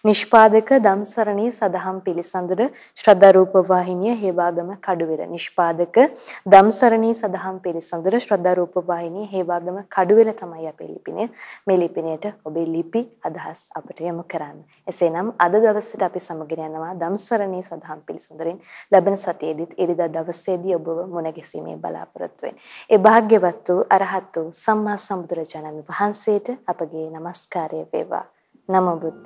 නිෂ්පාදක දම්සරණී සදහම් පිළිසඳර ශ්‍රද්ධා රූප වාහිනිය හේවාගම කඩුවෙල නිෂ්පාදක දම්සරණී සදහම් පිළිසඳර ශ්‍රද්ධා රූප වාහිනිය හේවාගම කඩුවෙල තමයි අපේ ලිපිනය. මේ ලිපිනයට ඔබේ ලිපි අදහස් අපට යොමු කරන්න. එසේනම් අද දවසට අපි සමගින් යනවා දම්සරණී සදහම් පිළිසඳරින්. ලැබෙන සතියේදීත් ඉරිදා දවසේදී ඔබව මුණ ගැසීමේ බලාපොරොත්තු ජීවත් වෙන්නේ. ඒ භාග්‍යවත් වූ අරහත් වූ සම්මා සම්බුදුරජාණන් වහන්සේට අපගේ নমස්කාරය වේවා. නමෝ බුද්ධ